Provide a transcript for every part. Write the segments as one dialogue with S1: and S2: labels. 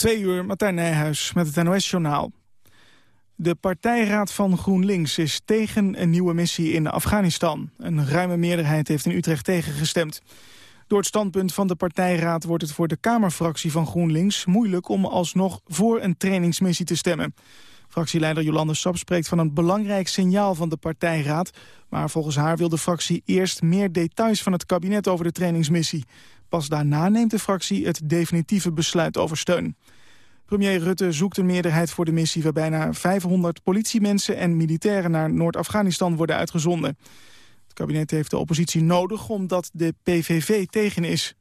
S1: Twee uur, Martijn Nijhuis met het NOS-journaal. De partijraad van GroenLinks is tegen een nieuwe missie in Afghanistan. Een ruime meerderheid heeft in Utrecht tegengestemd. Door het standpunt van de partijraad wordt het voor de Kamerfractie van GroenLinks... moeilijk om alsnog voor een trainingsmissie te stemmen. Fractieleider Jolande Sap spreekt van een belangrijk signaal van de partijraad. Maar volgens haar wil de fractie eerst meer details van het kabinet over de trainingsmissie. Pas daarna neemt de fractie het definitieve besluit over steun. Premier Rutte zoekt een meerderheid voor de missie... waar bijna 500 politiemensen en militairen naar Noord-Afghanistan worden uitgezonden. Het kabinet heeft de oppositie nodig omdat de PVV tegen is.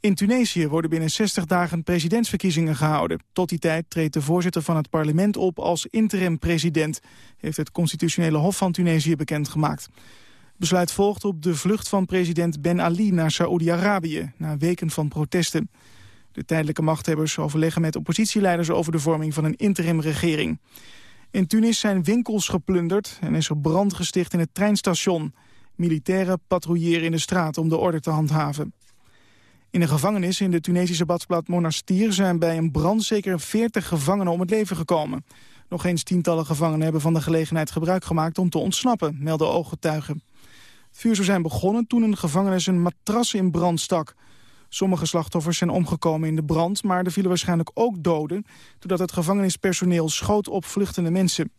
S1: In Tunesië worden binnen 60 dagen presidentsverkiezingen gehouden. Tot die tijd treedt de voorzitter van het parlement op als interim-president... heeft het constitutionele hof van Tunesië bekendgemaakt. Besluit volgt op de vlucht van president Ben Ali naar Saoedi-Arabië... na weken van protesten. De tijdelijke machthebbers overleggen met oppositieleiders... over de vorming van een interimregering. In Tunis zijn winkels geplunderd en is er brand gesticht in het treinstation. Militairen patrouilleren in de straat om de orde te handhaven. In een gevangenis in de Tunesische badplaats Monastir zijn bij een brand zeker 40 gevangenen om het leven gekomen. Nog eens tientallen gevangenen hebben van de gelegenheid gebruik gemaakt om te ontsnappen, melden ooggetuigen. Vuur zou zijn begonnen toen een gevangenis een matras in brand stak. Sommige slachtoffers zijn omgekomen in de brand, maar er vielen waarschijnlijk ook doden... doordat het gevangenispersoneel schoot op vluchtende mensen.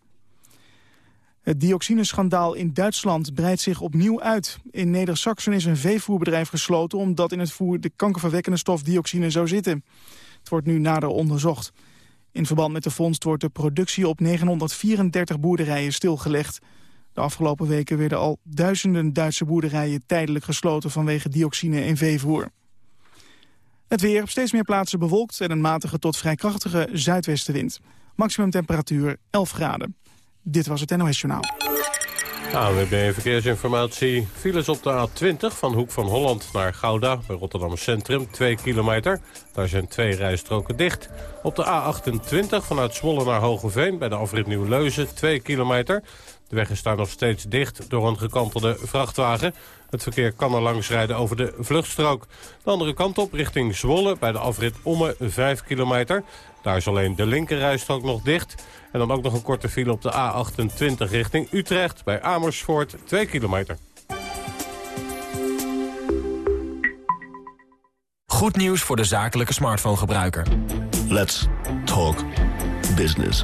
S1: Het dioxineschandaal in Duitsland breidt zich opnieuw uit. In neder is een veevoerbedrijf gesloten... omdat in het voer de kankerverwekkende stof dioxine zou zitten. Het wordt nu nader onderzocht. In verband met de vondst wordt de productie op 934 boerderijen stilgelegd. De afgelopen weken werden al duizenden Duitse boerderijen tijdelijk gesloten vanwege dioxine in veevoer. Het weer op steeds meer plaatsen bewolkt en een matige tot vrij krachtige zuidwestenwind. Maximum temperatuur 11 graden. Dit was het NOS Journaal.
S2: AWB Verkeersinformatie. Files op de A20 van Hoek van Holland naar Gouda bij Rotterdam Centrum, 2 kilometer. Daar zijn twee rijstroken dicht. Op de A28 vanuit Zwolle naar Hogeveen bij de afrit Nieuw-Leuzen, 2 kilometer. De weg is daar nog steeds dicht door een gekantelde vrachtwagen. Het verkeer kan er langs rijden over de vluchtstrook. De andere kant op richting Zwolle bij de afrit Omme 5 kilometer. Daar is alleen de linkerrijstrook nog dicht. En dan ook nog een korte file op de A28 richting Utrecht bij Amersfoort 2 kilometer.
S3: Goed nieuws voor de zakelijke smartphone-gebruiker.
S4: Let's talk business.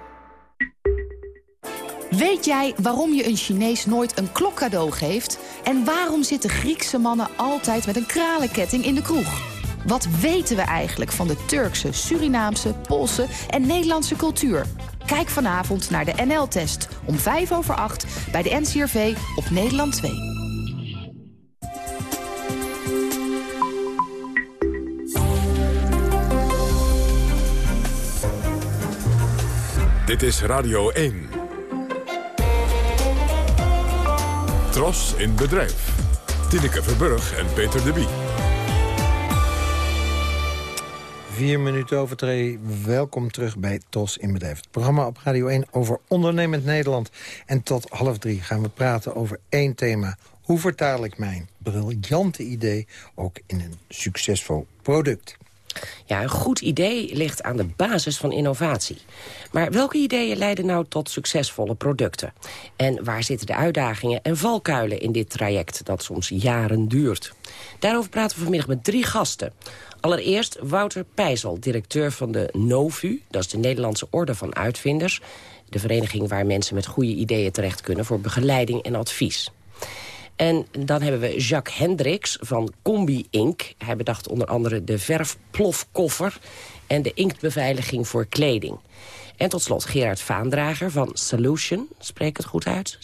S5: Weet jij waarom je een Chinees nooit een klok cadeau geeft? En waarom zitten Griekse mannen altijd met een kralenketting in de kroeg? Wat weten we eigenlijk van de Turkse, Surinaamse, Poolse en Nederlandse cultuur? Kijk vanavond naar de NL-test om 5 over 8 bij de NCRV op Nederland 2.
S6: Dit is Radio 1. Tros in bedrijf. Tineke Verburg en Peter de Bie.
S7: Vier minuten over twee. Welkom terug bij TOS in Bedrijf. Het programma op Radio 1 over ondernemend Nederland. En tot half drie gaan we praten over één thema. Hoe vertaal ik mijn briljante idee ook in een succesvol product?
S8: Ja, een goed idee ligt aan de basis van innovatie. Maar welke ideeën leiden nou tot succesvolle producten? En waar zitten de uitdagingen en valkuilen in dit traject... dat soms jaren duurt? Daarover praten we vanmiddag met drie gasten. Allereerst Wouter Pijzel, directeur van de NOVU. Dat is de Nederlandse Orde van Uitvinders. De vereniging waar mensen met goede ideeën terecht kunnen... voor begeleiding en advies. En dan hebben we Jacques Hendricks van Combi Ink. Hij bedacht onder andere de verfplofkoffer... en de inktbeveiliging voor kleding. En tot slot Gerard Vaandrager van Solution. Spreek het goed uit?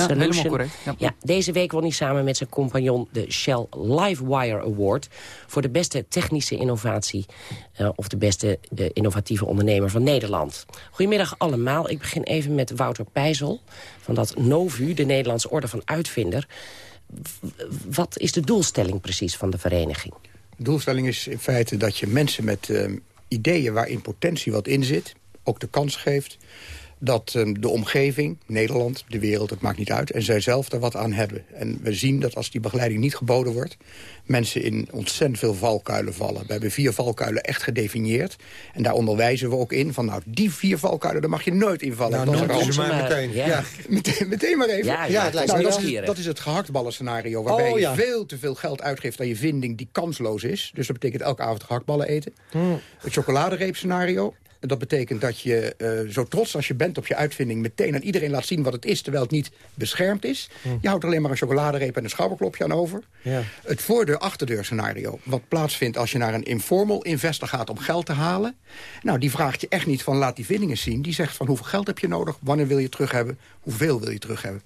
S8: Solution.
S9: helemaal correct. Ja.
S8: Ja, deze week won hij samen met zijn compagnon de Shell Livewire Award... voor de beste technische innovatie eh, of de beste eh, innovatieve ondernemer van Nederland. Goedemiddag allemaal. Ik begin even met Wouter Pijzel van dat NOVU, de Nederlandse Orde van Uitvinder. W- Wat is de doelstelling precies van de vereniging?
S10: De doelstelling is in feite dat je mensen met ehm, ideeën waarin potentie wat in zit... ook de kans geeft dat ehm, de omgeving, Nederland, de wereld, het maakt niet uit... en zij zelf er wat aan hebben. En we zien dat als die begeleiding niet geboden wordt... mensen in ontzettend veel valkuilen vallen. We hebben vier valkuilen echt gedefinieerd. En daar onderwijzen we ook in van... nou, die vier valkuilen, daar mag je nooit invallen.
S7: Nou,
S10: dat is
S7: maar meteen.
S8: Ja.
S7: Ja.
S10: Meteen, meteen maar even.
S8: Ja, ja,
S7: het lijkt
S10: Nou,
S7: me
S10: dat, is, dat is het gehaktballen scenario. Waarbij
S7: Oh, ja.
S10: je veel te veel geld uitgeeft aan je vinding die kansloos is. Dus dat betekent elke avond gehaktballen eten.
S7: Hmm.
S10: Het chocoladereep scenario. Dat betekent dat je eh, zo trots als je bent op je uitvinding... meteen aan iedereen laat zien wat het is, terwijl het niet beschermd is. Je houdt alleen maar een chocoladereep en een schouderklopje aan over.
S7: Ja.
S10: Het voordeur-achterdeur scenario. Wat plaatsvindt als je naar een informal investor gaat om geld te halen. Nou, die vraagt je echt niet van laat die vindingen zien. Die zegt van hoeveel geld heb je nodig, wanneer wil je terug hebben... hoeveel wil je terug hebben.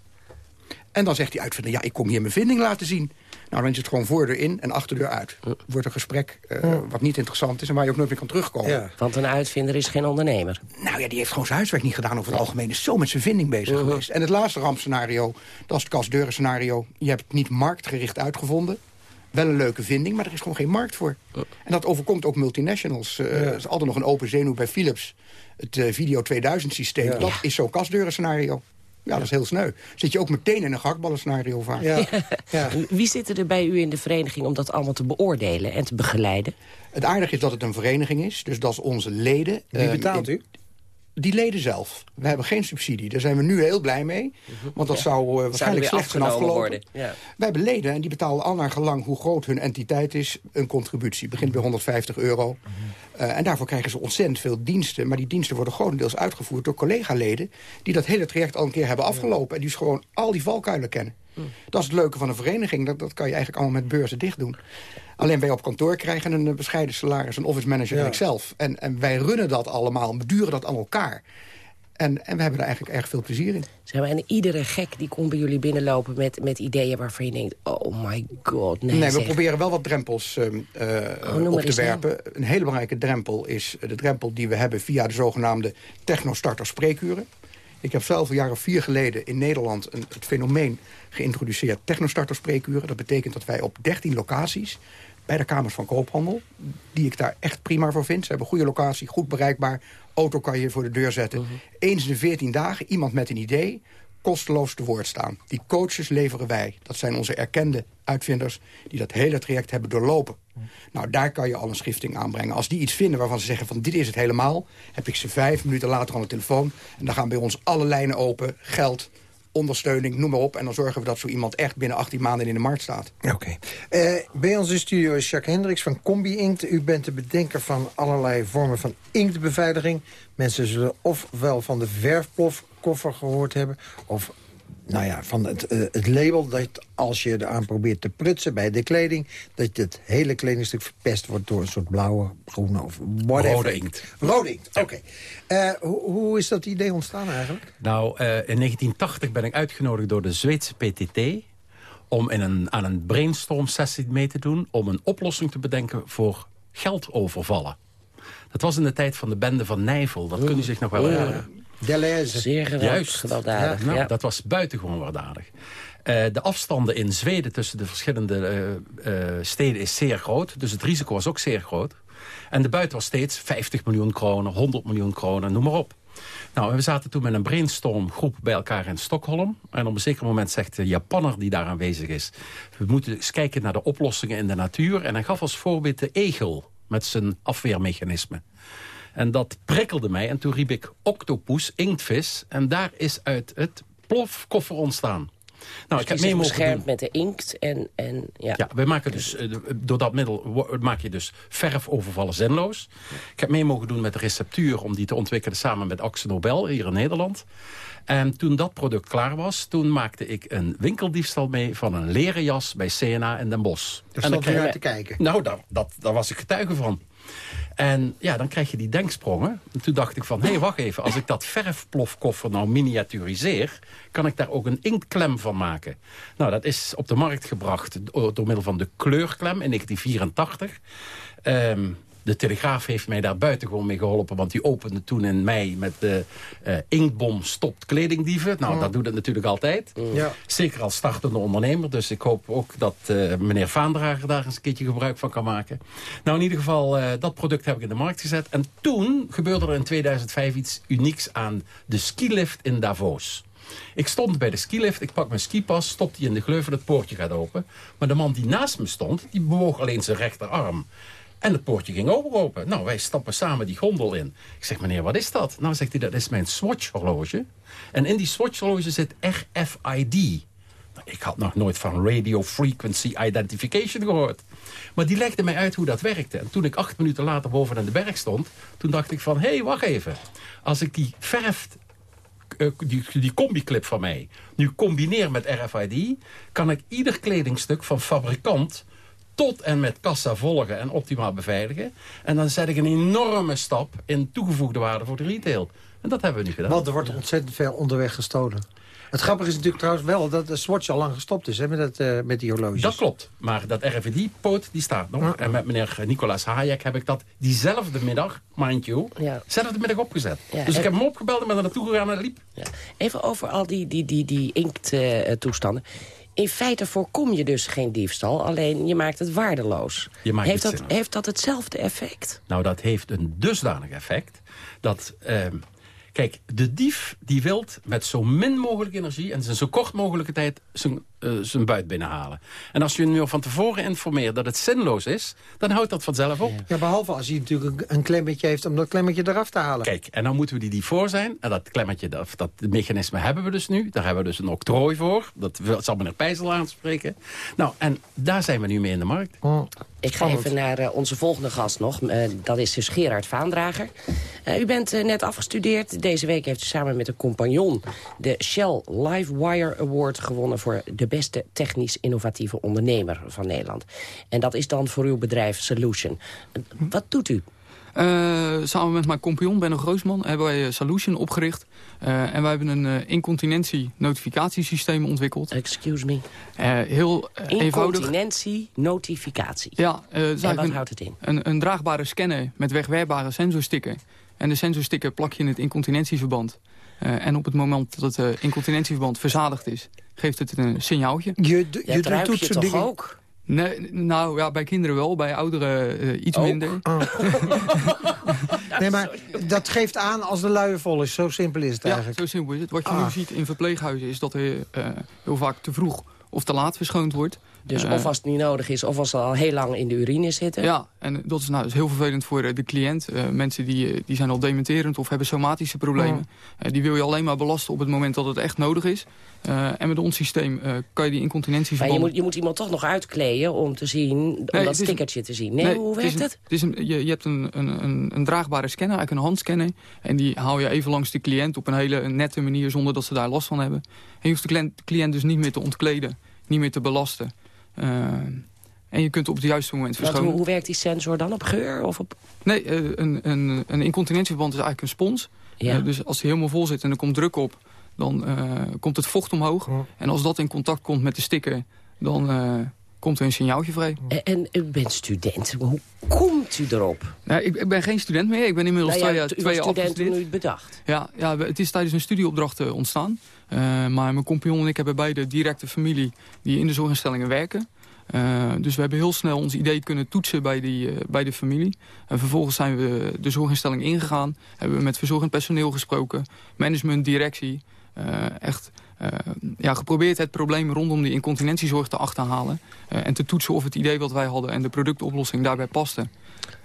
S10: En dan zegt die uitvinder, ja, ik kom hier mijn vinding laten zien. Nou, dan is het gewoon voordeur in en achterdeur uit. Wordt een gesprek eh, wat niet interessant is en waar je ook nooit meer kan terugkomen.
S7: Ja.
S8: Want een uitvinder is geen ondernemer.
S10: Nou ja, die heeft gewoon zijn huiswerk niet gedaan over het algemeen. Is zo met zijn vinding bezig geweest. En het laatste rampscenario, dat is het kastdeuren scenario. Je hebt het niet marktgericht uitgevonden. Wel een leuke vinding, maar er is gewoon geen markt voor. En dat overkomt ook multinationals. Er is altijd nog een open zenuw bij Philips. Het eh, Video 2000 systeem, dat is zo'n kastdeuren scenario. Ja, dat is heel sneu. Zit je ook meteen in een gehaktballen scenario vaak.
S7: Ja. Ja.
S8: Wie zitten er bij u in de vereniging om dat allemaal te beoordelen en te begeleiden?
S10: Het aardige is dat het een vereniging is. Dus dat is onze leden.
S7: Wie
S10: Ehm,
S7: betaalt
S10: in-
S7: u?
S10: Die leden zelf. We hebben geen subsidie. Daar zijn we nu heel blij mee. Want dat zou eh, waarschijnlijk slecht zijn
S8: afgenomen
S10: afgelopen.
S8: worden, ja.
S10: We hebben leden en die betalen al naar gelang hoe groot hun entiteit is... een contributie. Begint bij 150 euro. Eh, en daarvoor krijgen ze ontzettend veel diensten. Maar die diensten worden grotendeels uitgevoerd door collega-leden... die dat hele traject al een keer hebben afgelopen. En die dus gewoon al die valkuilen kennen. Dat is het leuke van een vereniging. Dat, dat kan je eigenlijk allemaal met beurzen dicht doen. Alleen wij op kantoor krijgen een eh, bescheiden salaris, een office manager
S7: Ja.
S10: en ikzelf. En, en wij runnen dat allemaal, beduren dat aan elkaar. En, en we hebben er eigenlijk erg veel plezier in.
S8: Zeg maar, en iedere gek die komt bij jullie binnenlopen met, met ideeën waarvan je denkt... oh my god, nee,
S10: Nee, we
S8: zeg.
S10: proberen wel wat drempels ehm, eh,
S8: maar
S10: op te werpen. Een hele belangrijke drempel is de drempel die we hebben... via de zogenaamde technostarter spreekuren. Ik heb zelf een jaar of vier geleden in Nederland een, het fenomeen geïntroduceerd. Technostarter spreekuren. Dat betekent dat wij op 13 locaties bij de Kamers van Koophandel... die ik daar echt prima voor vind. Ze hebben een goede locatie, goed bereikbaar. Auto kan je voor de deur zetten. Eens in de 14 dagen iemand met een idee kosteloos te woord staan. Die coaches leveren wij. Dat zijn onze erkende uitvinders die dat hele traject hebben doorlopen. Nou, daar kan je al een schifting aanbrengen. Als die iets vinden waarvan ze zeggen van dit is het helemaal... heb ik ze vijf minuten later aan de telefoon. En dan gaan bij ons alle lijnen open. Geld, ondersteuning, noem maar op. En dan zorgen we dat zo iemand echt binnen 18 maanden in de markt staat.
S7: Oké. Eh, bij ons in de studio is Jacques Hendricks van Combi Inkt. U bent de bedenker van allerlei vormen van inktbeveiliging. Mensen zullen ofwel van de verfplofkoffer gehoord hebben... of nou ja, van het, eh, het label dat als je eraan probeert te prutsen bij de kleding... dat het hele kledingstuk verpest wordt door een soort blauwe, groene of whatever.
S11: Rode inkt.
S7: Rode inkt, oké. Eh, hoe, hoe is dat idee ontstaan eigenlijk?
S11: Nou, eh, in 1980 ben ik uitgenodigd door de Zweedse PTT... om in een, aan een brainstorm sessie mee te doen... om een oplossing te bedenken voor geldovervallen. Dat was in de tijd van de bende van Nijvel. Dat kun je zich nog wel herinneren.
S7: Deleuze.
S8: Zeer geweld,
S11: Juist.
S8: gewelddadig.
S11: Nou,
S8: ja.
S11: Dat was buitengewoon waardadig. Eh, de afstanden in Zweden tussen de verschillende eh, eh, steden is zeer groot. Dus het risico was ook zeer groot. En de buiten was steeds 50 miljoen kronen, 100 miljoen kronen, noem maar op. Nou, we zaten toen met een brainstormgroep bij elkaar in Stockholm. En op een zeker moment zegt de Japanner die daar aanwezig is... we moeten eens kijken naar de oplossingen in de natuur. En hij gaf als voorbeeld de egel met zijn afweermechanisme. En dat prikkelde mij. En toen riep ik octopus, inktvis. En daar is uit het plofkoffer ontstaan. Nou,
S8: Dus die zich beschermt met de inkt en, en ja.
S11: Ja, wij maken dus, eh, door dat middel maak je dus verfovervallen zinloos. Ik heb mee mogen doen met de receptuur om die te ontwikkelen samen met Axel Nobel hier in Nederland. En toen dat product klaar was, toen maakte ik een winkeldiefstal mee van een leren jas bij CNA in Den Bosch.
S7: Daar
S11: en
S7: stond u naar te kijken.
S11: Nou, daar, dat, daar was ik getuige van. En ja, dan krijg je die denksprongen. En toen dacht ik van, hé, hey, wacht even. Als ik dat verfplofkoffer nou miniaturiseer... kan ik daar ook een inktklem van maken. Nou, dat is op de markt gebracht door middel van de kleurklem in 1984. Um, de Telegraaf heeft mij daar buitengewoon mee geholpen. Want die opende toen in mei met de uh, inkbom stopt kledingdieven. Nou, mm. dat doet het natuurlijk altijd. Mm. Ja. Zeker als startende ondernemer. Dus ik hoop ook dat uh, meneer Vaandrager daar eens een keertje gebruik van kan maken. Nou, in ieder geval, uh, dat product heb ik in de markt gezet. En toen gebeurde er in 2005 iets unieks aan de skilift in Davos. Ik stond bij de skilift, ik pak mijn skipas, stop die in de gleuven, het poortje gaat open. Maar de man die naast me stond, die bewoog alleen zijn rechterarm. En het poortje ging open. Nou, wij stappen samen die gondel in. Ik zeg, meneer, wat is dat? Nou, zegt hij, dat is mijn Swatch-horloge. En in die Swatch-horloge zit RFID. Nou, ik had nog nooit van Radio Frequency Identification gehoord. Maar die legde mij uit hoe dat werkte. En toen ik acht minuten later boven aan de berg stond... toen dacht ik van, hé, hey, wacht even. Als ik die verft uh, die, die combi-clip van mij nu combineer met RFID... kan ik ieder kledingstuk van fabrikant tot en met kassa volgen en optimaal beveiligen. En dan zet ik een enorme stap in toegevoegde waarde voor de retail. En dat hebben we nu gedaan.
S7: Want er wordt ontzettend veel onderweg gestolen. Het grappige is natuurlijk trouwens wel dat de Swatch al lang gestopt is hè, met, het, uh, met die horloges.
S11: Dat klopt. Maar dat RFID-poot die staat nog. En met meneer Nicolaas Hayek heb ik dat diezelfde middag, mind you, ja. zelfde middag opgezet. dus ik heb hem opgebeld en ben er naartoe gegaan en liep. Ja.
S8: Even over al die, die, die, die inkttoestanden. Uh, in feite voorkom je dus geen diefstal, alleen je maakt het waardeloos. heeft, dat, heeft dat hetzelfde effect?
S11: Nou, dat heeft een dusdanig effect dat... Ehm, kijk, de dief die wil met zo min mogelijk energie... en zo kort mogelijke tijd zijn uh, zijn buit binnenhalen. En als je nu van tevoren informeert dat het zinloos is... dan houdt dat vanzelf op.
S7: Ja, behalve als hij natuurlijk een klemmetje heeft om dat klemmetje eraf te halen.
S11: Kijk, en dan moeten we die, die voor zijn. En dat klemmetje, dat, dat mechanisme hebben we dus nu. Daar hebben we dus een octrooi voor. Dat zal meneer Pijzel aanspreken. Nou, en daar zijn we nu mee in de markt. Oh,
S8: Ik ga even naar uh, onze volgende gast nog. Uh, dat is dus Gerard Vaandrager. u bent net afgestudeerd. Deze week heeft u samen met een compagnon... de Shell Livewire Award gewonnen voor de beste technisch innovatieve ondernemer van Nederland. En dat is dan voor uw bedrijf Solution. Wat doet u?
S9: Uh, samen met mijn compagnon Benno Groosman hebben wij eh, Solution opgericht. Uh, en wij hebben een uh, incontinentie-notificatiesysteem ontwikkeld.
S8: Excuse me?
S9: heel eenvoudig.
S8: Incontinentie-notificatie.
S9: Ja,
S8: en wat houdt het in?
S9: Een, een draagbare scanner met wegwerpbare sensorstikken. En de sensorstikken plak je in het incontinentieverband. en op het moment dat het incontinentieverband verzadigd is geeft het een signaaltje.
S8: Je, je, je doet je toch dingen... ook?
S9: Nee, nou ja, bij kinderen wel, bij ouderen uh, iets minder. Oh.
S7: nee, maar dat geeft aan als de luier vol is. Zo simpel is het eigenlijk.
S9: Ja, zo simpel is het. Wat je ah. nu ziet in verpleeghuizen is dat er uh, heel vaak te vroeg of te laat verschoond wordt.
S8: Dus of als het niet nodig is, of als ze al heel lang in de urine zitten.
S9: Ja, en dat is, nou, dat is heel vervelend voor eh, de cliënt. Uh, mensen die, eh, die zijn al dementerend of hebben somatische problemen. Uh, die wil je alleen maar belasten op het moment dat het echt nodig is. en met ons systeem kan je die incontinentie
S8: Maar je moet, je moet iemand toch nog uitkleden om te zien, om dat stickertje te zien. Nee, hoe werkt het?
S9: het? Is een, je, je hebt een, een, een, draagbare scanner, eigenlijk een handscanner. En die haal je even langs de cliënt op een hele nette manier zonder dat ze daar last van hebben. En je hoeft de cliënt, de cliënt dus niet meer te ontkleden, niet meer te belasten. Uh, en je kunt op het juiste moment verschonen.
S8: Hoe, hoe, werkt die sensor dan? Op geur? Of op...
S9: Nee, uh, een, een, een incontinentieverband is eigenlijk een spons. Ja. Uh, dus als hij helemaal vol zit en er komt druk op... dan komt het vocht omhoog. En als dat in contact komt met de sticker... dan komt er een signaaltje vrij.
S8: En, u bent student. Hoe komt u erop?
S9: Nou, ik, ik, ben geen student meer. Ik ben inmiddels nou twee jaar,
S8: student toen u het bedacht?
S9: Ja, ja, het is tijdens een studieopdracht ontstaan. Uh, maar mijn compagnon en ik hebben beide directe familie die in de zorginstellingen werken. Uh, dus we hebben heel snel ons idee kunnen toetsen bij, die, uh, bij de familie. En vervolgens zijn we de zorginstelling ingegaan. Hebben we met verzorgend personeel gesproken. Management, directie. echt ja, geprobeerd het probleem rondom die incontinentiezorg te achterhalen. en te toetsen of het idee wat wij hadden en de productoplossing daarbij paste.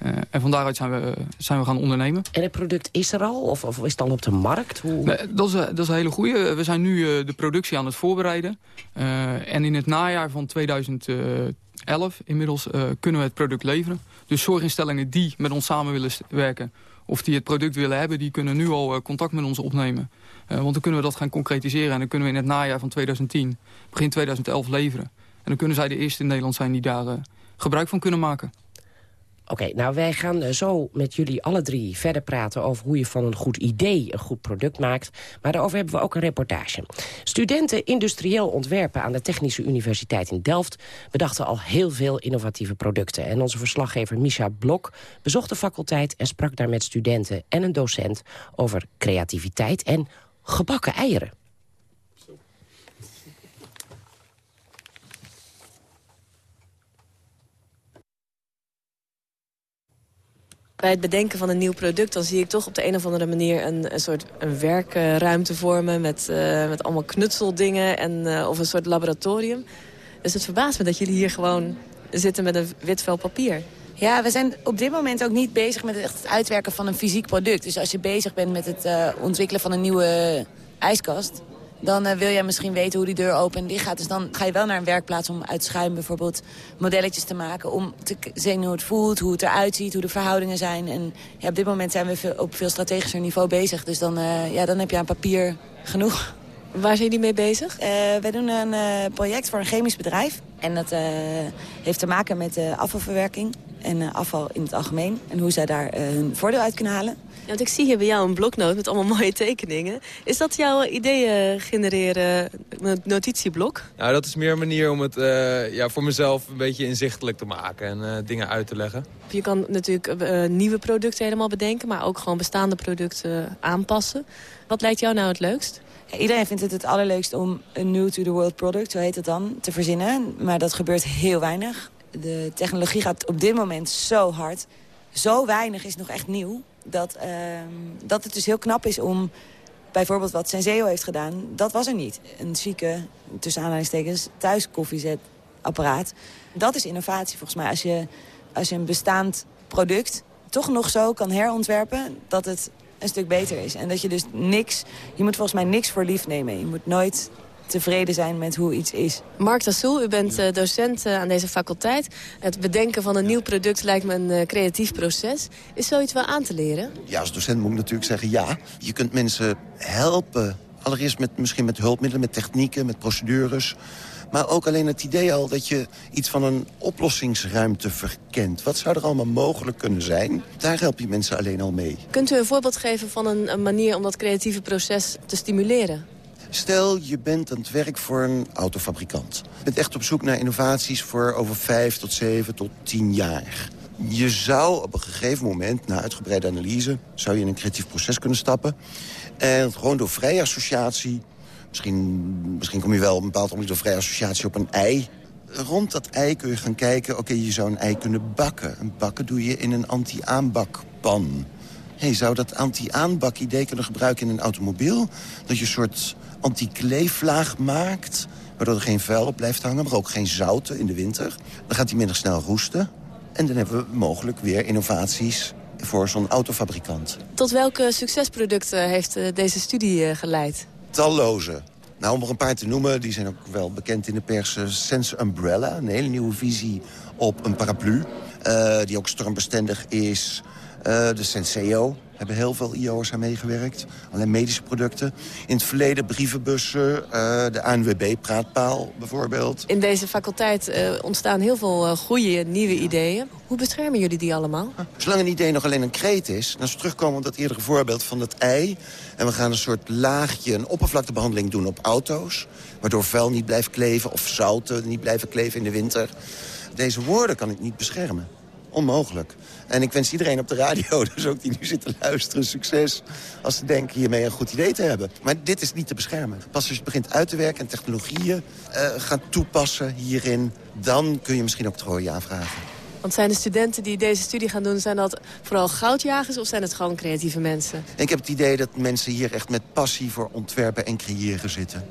S9: Uh, en van daaruit zijn we, zijn we gaan ondernemen.
S8: En het product is er al? Of, of is het al op de markt? Hoe...
S9: Nee, dat, is, dat is een hele goede. We zijn nu uh, de productie aan het voorbereiden. Uh, en in het najaar van 2011 inmiddels kunnen we het product leveren. Dus zorginstellingen die met ons samen willen werken... of die het product willen hebben, die kunnen nu al contact met ons opnemen. Want dan kunnen we dat gaan concretiseren. En dan kunnen we in het najaar van 2010, begin 2011 leveren. En dan kunnen zij de eerste in Nederland zijn die daar gebruik van kunnen maken.
S8: Oké, nou wij gaan eh, zo met jullie alle drie verder praten... over hoe je van een goed idee een goed product maakt. Maar daarover hebben we ook een reportage. Studenten industrieel ontwerpen aan de Technische Universiteit in Delft... bedachten al heel veel innovatieve producten. En onze verslaggever Misha Blok bezocht de faculteit... en sprak daar met studenten en een docent over creativiteit en gebakken eieren.
S12: Bij het bedenken van een nieuw product... dan zie ik toch op de een of andere manier een, soort een werkruimte vormen... met, uh, met allemaal knutseldingen en, uh, of een soort laboratorium. Dus het verbaast me dat jullie hier gewoon zitten met een wit vel papier.
S13: Ja, we zijn op dit moment ook niet bezig met het uitwerken van een fysiek product. Dus als je bezig bent met het uh, ontwikkelen van een nieuwe ijskast dan uh, wil jij misschien weten hoe die deur open en dicht gaat. Dus dan ga je wel naar een werkplaats om uit schuim bijvoorbeeld modelletjes te maken. Om te zien hoe het voelt, hoe het eruit ziet, hoe de verhoudingen zijn. En ja, op dit moment zijn we op veel strategischer niveau bezig. Dus dan, uh, ja, dan heb je aan papier genoeg.
S12: Waar zijn jullie mee bezig?
S13: Uh, wij doen een project voor een chemisch bedrijf. En dat heeft te maken met afvalverwerking en afval in het algemeen. En hoe zij daar hun voordeel uit kunnen halen.
S12: Ja, want ik zie hier bij jou een bloknoot met allemaal mooie tekeningen. Is dat jouw ideeën genereren, een notitieblok?
S14: Nou, dat is meer een manier om het uh, ja, voor mezelf een beetje inzichtelijk te maken en uh, dingen uit te leggen.
S12: Je kan natuurlijk uh, nieuwe producten helemaal bedenken, maar ook gewoon bestaande producten aanpassen. Wat lijkt jou nou het leukst?
S13: Ja, iedereen vindt het het allerleukst om een new-to-the-world product, zo heet het dan, te verzinnen. Maar dat gebeurt heel weinig. De technologie gaat op dit moment zo hard. Zo weinig is nog echt nieuw dat, uh, dat het dus heel knap is om bijvoorbeeld wat Senseo heeft gedaan. Dat was er niet. Een zieke, tussen aanhalingstekens, thuis koffiezetapparaat. Dat is innovatie volgens mij. Als je, als je een bestaand product toch nog zo kan herontwerpen... dat het een stuk beter is. En dat je dus niks... Je moet volgens mij niks voor lief nemen. Je moet nooit tevreden zijn met hoe iets is.
S12: Mark Tassoel, u bent uh, docent uh, aan deze faculteit. Het bedenken van een nieuw product lijkt me een uh, creatief proces. Is zoiets wel aan te leren?
S15: Ja, als docent moet ik natuurlijk zeggen ja. Je kunt mensen helpen. Allereerst met, misschien met hulpmiddelen, met technieken, met procedures. Maar ook alleen het idee al dat je iets van een oplossingsruimte verkent. Wat zou er allemaal mogelijk kunnen zijn? Daar help je mensen alleen al mee.
S12: Kunt u een voorbeeld geven van een, een manier om dat creatieve proces te stimuleren?
S15: Stel, je bent aan het werk voor een autofabrikant. Je bent echt op zoek naar innovaties voor over vijf tot zeven tot tien jaar. Je zou op een gegeven moment, na uitgebreide analyse... zou je in een creatief proces kunnen stappen. En gewoon door vrije associatie... misschien, misschien kom je wel op een bepaald moment door vrije associatie op een ei... Rond dat ei kun je gaan kijken, oké, je zou een ei kunnen bakken. En bakken doe je in een anti-aanbakpan. Hey, zou dat anti-aanbak idee kunnen gebruiken in een automobiel? Dat je een soort anti-kleeflaag maakt... waardoor er geen vuil op blijft hangen, maar ook geen zouten in de winter. Dan gaat hij minder snel roesten. En dan hebben we mogelijk weer innovaties voor zo'n autofabrikant.
S12: Tot welke succesproducten heeft uh, deze studie uh, geleid?
S15: Talloze. Nou, om er een paar te noemen, die zijn ook wel bekend in de pers. Sense Umbrella, een hele nieuwe visie op een paraplu. Uh, die ook stormbestendig is. De Senseo, hebben heel veel IO's aan meegewerkt. Alleen medische producten. In het verleden brievenbussen, uh, de ANWB-praatpaal bijvoorbeeld.
S12: In deze faculteit uh, ontstaan heel veel goede nieuwe ideeën. Hoe beschermen jullie die allemaal?
S15: Zolang een idee nog alleen een kreet is... als we terugkomen op dat eerdere voorbeeld van het ei... en we gaan een soort laagje, een oppervlaktebehandeling doen op auto's... waardoor vuil niet blijft kleven of zouten niet blijven kleven in de winter. Deze woorden kan ik niet beschermen. Onmogelijk. En ik wens iedereen op de radio, dus ook die nu zit te luisteren, succes... als ze denken hiermee een goed idee te hebben. Maar dit is niet te beschermen. Pas als je begint uit te werken en technologieën uh, gaat toepassen hierin... dan kun je misschien ook het rode aanvragen.
S12: Want zijn de studenten die deze studie gaan doen... zijn dat vooral goudjagers of zijn het gewoon creatieve mensen?
S15: Ik heb het idee dat mensen hier echt met passie voor ontwerpen en creëren zitten.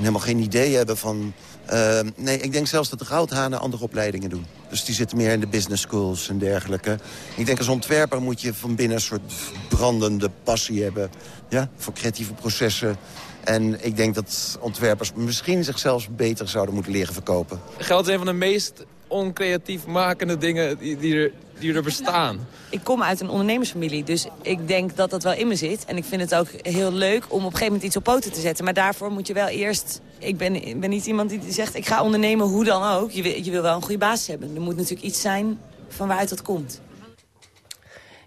S15: Helemaal geen idee hebben van uh, nee, ik denk zelfs dat de goudhanen andere opleidingen doen. Dus die zitten meer in de business schools en dergelijke. Ik denk als ontwerper moet je van binnen een soort brandende passie hebben... Ja, voor creatieve processen. En ik denk dat ontwerpers misschien zichzelf beter zouden moeten leren verkopen.
S14: Geld is een van de meest oncreatief makende dingen die, die, er, die er bestaan.
S13: Ik kom uit een ondernemersfamilie, dus ik denk dat dat wel in me zit. En ik vind het ook heel leuk om op een gegeven moment iets op poten te zetten. Maar daarvoor moet je wel eerst... Ik ben, ben niet iemand die zegt, ik ga ondernemen hoe dan ook. Je je wil wel een goede basis hebben. Er moet natuurlijk iets zijn van waaruit dat komt.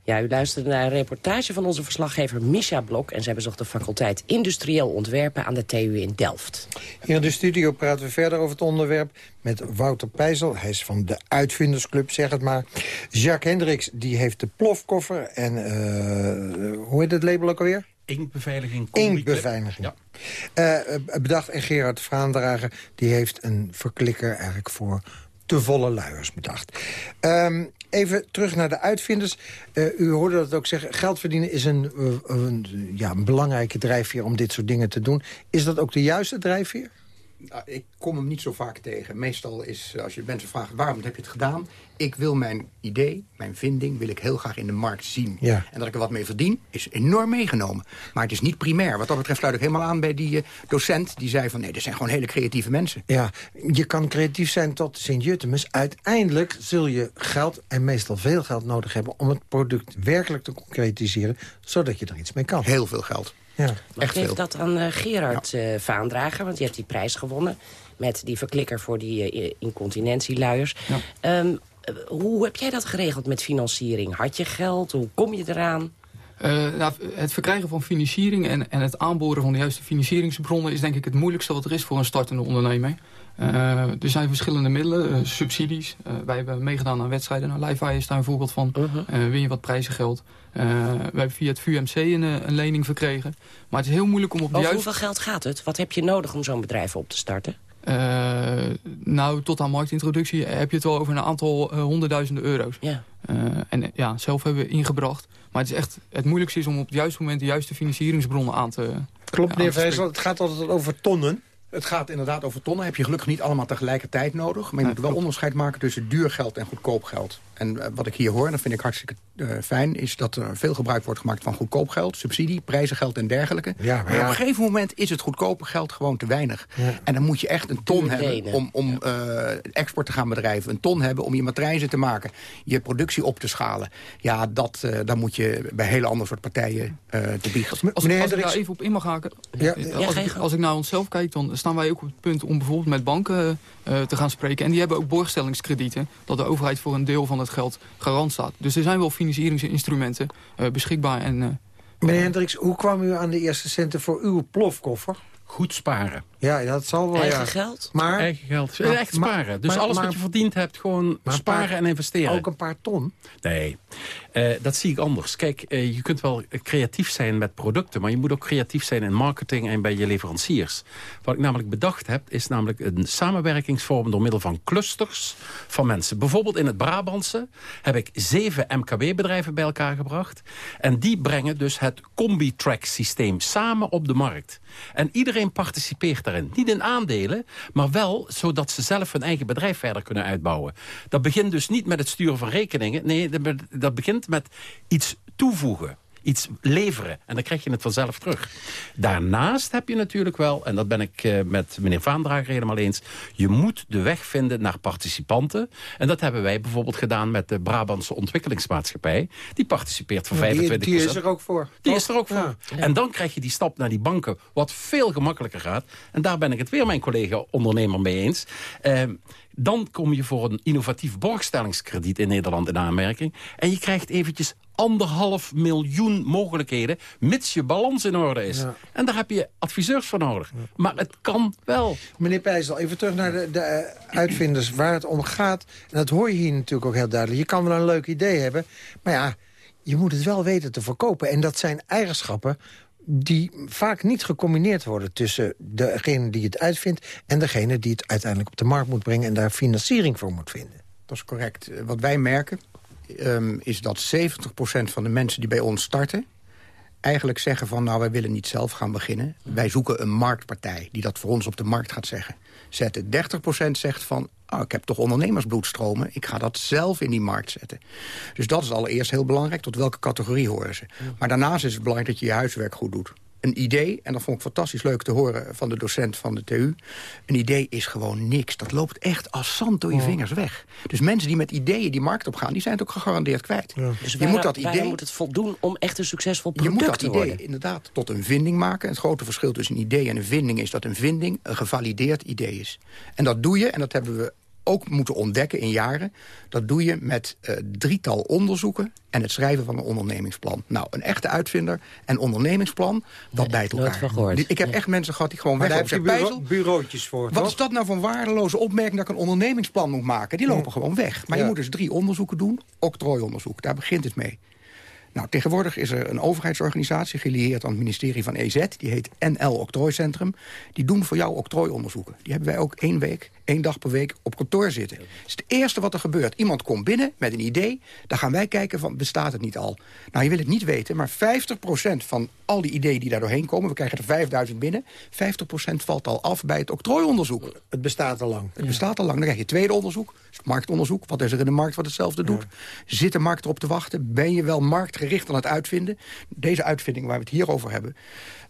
S8: Ja, u luisterde naar een reportage van onze verslaggever Misha Blok... en zij bezocht de faculteit Industrieel Ontwerpen aan de TU in Delft.
S7: Hier in de studio praten we verder over het onderwerp met Wouter Pijzel. Hij is van de Uitvindersclub, zeg het maar. Jacques Hendricks, die heeft de plofkoffer. En uh, hoe heet het label ook alweer?
S11: Inkbeveiliging.
S7: Inkbeveiliging. Ja. Uh, bedacht en Gerard Vraandrager, die heeft een verklikker eigenlijk voor te volle luiers bedacht. Um, even terug naar de uitvinders. Uh, u hoorde dat ook zeggen, geld verdienen is een, uh, een, ja, een belangrijke drijfveer om dit soort dingen te doen. Is dat ook de juiste drijfveer?
S10: Nou, ik kom hem niet zo vaak tegen. Meestal is, als je mensen vraagt, waarom heb je het gedaan? Ik wil mijn idee, mijn vinding, wil ik heel graag in de markt zien.
S7: Ja.
S10: En dat ik er wat mee verdien, is enorm meegenomen. Maar het is niet primair. Wat dat betreft sluit ik helemaal aan bij die uh, docent... die zei van, nee, dat zijn gewoon hele creatieve mensen.
S7: Ja, je kan creatief zijn tot Sint-Jutemus. Uiteindelijk zul je geld, en meestal veel geld nodig hebben... om het product werkelijk te concretiseren, zodat je er iets mee kan.
S10: Heel veel geld.
S7: Ja.
S8: Maar
S10: Echt
S8: geef
S10: veel.
S8: dat aan uh, Gerard ja. uh, Vaandrager, want die heeft die prijs gewonnen... met die verklikker voor die uh, incontinentieluiers. Ja. Um, hoe heb jij dat geregeld met financiering? Had je geld? Hoe kom je eraan?
S9: Uh, nou, het verkrijgen van financiering en, en het aanboren van de juiste financieringsbronnen... is denk ik het moeilijkste wat er is voor een startende onderneming. Uh, er zijn verschillende middelen, uh, subsidies. wij hebben meegedaan aan wedstrijden. Nou, is daar een voorbeeld van. -huh. win je wat prijzengeld. we hebben via het VUMC een, een, lening verkregen. Maar het is heel moeilijk om op de
S8: Over
S9: juiste...
S8: hoeveel geld gaat het? Wat heb je nodig om zo'n bedrijf op te starten?
S9: Uh, nou, tot aan marktintroductie heb je het wel over een aantal uh, honderdduizenden euro's.
S8: Ja.
S9: Uh, en ja, zelf hebben we ingebracht. Maar het is echt het moeilijkste is om op het juiste moment de juiste financieringsbronnen aan te.
S7: Klopt, meneer Vijzel, het gaat altijd over tonnen.
S10: Het gaat inderdaad over tonnen. Heb je gelukkig niet allemaal tegelijkertijd nodig. Maar je moet wel onderscheid maken tussen duur geld en goedkoop geld. En uh, wat ik hier hoor, en dat vind ik hartstikke uh, fijn... is dat er veel gebruik wordt gemaakt van goedkoop geld, subsidie, prijzengeld en dergelijke.
S7: Ja, maar,
S10: maar
S7: ja.
S10: op een gegeven moment is het goedkope geld gewoon te weinig.
S7: Ja.
S10: En dan moet je echt een ton hebben om, om uh, export te gaan bedrijven. Een ton hebben om je matrijzen te maken. Je productie op te schalen. Ja, dat, uh, daar moet je bij hele andere soort partijen uh, te biegen.
S9: Als, als ik daar even op in mag haken.
S7: Ja.
S9: Als, ik, als ik naar onszelf kijk, dan staan wij ook op het punt om bijvoorbeeld met banken te gaan spreken. En die hebben ook borgstellingskredieten. Dat de overheid voor een deel van het geld garant staat. Dus er zijn wel financieringsinstrumenten uh, beschikbaar. En, uh,
S7: Meneer Hendricks, hoe kwam u aan de eerste centen voor uw plofkoffer?
S11: Goed sparen.
S7: Ja, dat zal wel,
S8: Eigen
S7: ja.
S8: geld?
S7: Maar,
S11: Eigen geld.
S7: Maar-
S11: Echt sparen.
S7: maar-
S11: dus
S7: maar-
S11: alles
S7: maar-
S11: wat je verdiend hebt, gewoon sparen
S7: paar-
S11: en investeren.
S7: ook een paar ton.
S11: Nee, Eh, dat zie ik anders. Kijk, eh, je kunt wel creatief zijn met producten... maar je moet ook creatief zijn in marketing en bij je leveranciers. Wat ik namelijk bedacht heb, is namelijk een samenwerkingsvorm... door middel van clusters van mensen. Bijvoorbeeld in het Brabantse heb ik zeven MKB-bedrijven bij elkaar gebracht. En die brengen dus het combi-track-systeem samen op de markt. En iedereen participeert Niet in aandelen, maar wel zodat ze zelf hun eigen bedrijf verder kunnen uitbouwen. Dat begint dus niet met het sturen van rekeningen. Nee, dat begint met iets toevoegen. Iets leveren. En dan krijg je het vanzelf terug. Daarnaast heb je natuurlijk wel, en dat ben ik eh, met meneer Vaandrager helemaal eens... je moet de weg vinden naar participanten. En dat hebben wij bijvoorbeeld gedaan met de Brabantse Ontwikkelingsmaatschappij. Die participeert voor
S7: Die,
S11: 25
S7: die is er ook voor.
S11: die
S7: toch?
S11: is er ook voor.
S7: Ja.
S11: En dan krijg je die stap naar die banken, wat veel gemakkelijker gaat. En daar ben ik het weer mijn collega ondernemer mee eens. Ehm, dan kom je voor een innovatief borgstellingskrediet in Nederland in aanmerking. En je krijgt eventjes anderhalf miljoen mogelijkheden... mits je balans in orde is.
S7: Ja.
S11: En daar heb je adviseurs voor nodig. Maar het kan wel.
S7: Meneer Pijzel, even terug naar de, de eh, uitvinders waar het om gaat. En dat hoor je hier natuurlijk ook heel duidelijk. Je kan wel een leuk idee hebben, maar ja, je moet het wel weten te verkopen. En dat zijn eigenschappen die vaak niet gecombineerd worden... tussen degene die het uitvindt en degene die het uiteindelijk op de markt moet brengen... en daar financiering voor moet vinden.
S10: Dat is correct. Eh, Wat wij merken ehm, is dat 70% van de mensen die bij ons starten... eigenlijk zeggen van, nou, wij willen niet zelf gaan beginnen. Wij zoeken een marktpartij die dat voor ons op de markt gaat zeggen. zetten. 30% zegt van, oh, ik heb toch ondernemersbloedstromen... ik ga dat zelf in die markt zetten. Dus dat is allereerst heel belangrijk. Tot welke categorie horen ze? Maar daarnaast is het belangrijk dat je je huiswerk goed doet. Een idee, en dat vond ik fantastisch leuk te horen van de docent van de TU... een idee is gewoon niks. Dat loopt echt als zand door je
S8: Oh.
S10: vingers weg. Dus mensen die met ideeën die markt op gaan... die zijn het ook gegarandeerd kwijt.
S8: Dus
S10: je
S8: waarom-
S10: moet dat idee...
S8: moet het voldoen om echt een succesvol
S10: Je
S8: product
S10: moet dat
S8: te
S10: idee
S8: worden?
S10: inderdaad tot een vinding maken. Het grote verschil tussen een idee en een vinding is dat een vinding een gevalideerd idee is. En dat doe je, en dat hebben we ook moeten ontdekken in jaren... dat doe je met uh, drietal onderzoeken en het schrijven van een ondernemingsplan. Nou, een echte uitvinder en ondernemingsplan, dat bijt elkaar. Ik heb echt mensen gehad die gewoon weg
S7: op zijn bureau, bureautjes voor,
S10: Wat is dat nou voor waardeloze opmerking dat ik een ondernemingsplan moet maken? Die lopen gewoon weg. Maar je moet dus drie onderzoeken doen. Octrooionderzoek, daar begint het mee. Nou, tegenwoordig is er een overheidsorganisatie... gelieerd aan het ministerie van EZ. Die heet NL Octrooicentrum. Die doen voor jou octrooionderzoeken. Die hebben wij ook één week, één dag per week op kantoor zitten. Dat is het eerste wat er gebeurt. Iemand komt binnen met een idee. Dan gaan wij kijken van, bestaat het niet al? Nou, je wil het niet weten, maar 50% van al die ideeën die daar doorheen komen... we krijgen er 5000 binnen, 50% valt al af bij het octrooionderzoek.
S7: Het bestaat al lang.
S10: Het bestaat al lang. Dan krijg je tweede onderzoek, marktonderzoek. Wat is er in de markt wat hetzelfde doet? Zit de markt erop te wachten? Ben je wel marktgericht aan het uitvinden? Deze uitvinding waar we het hier over hebben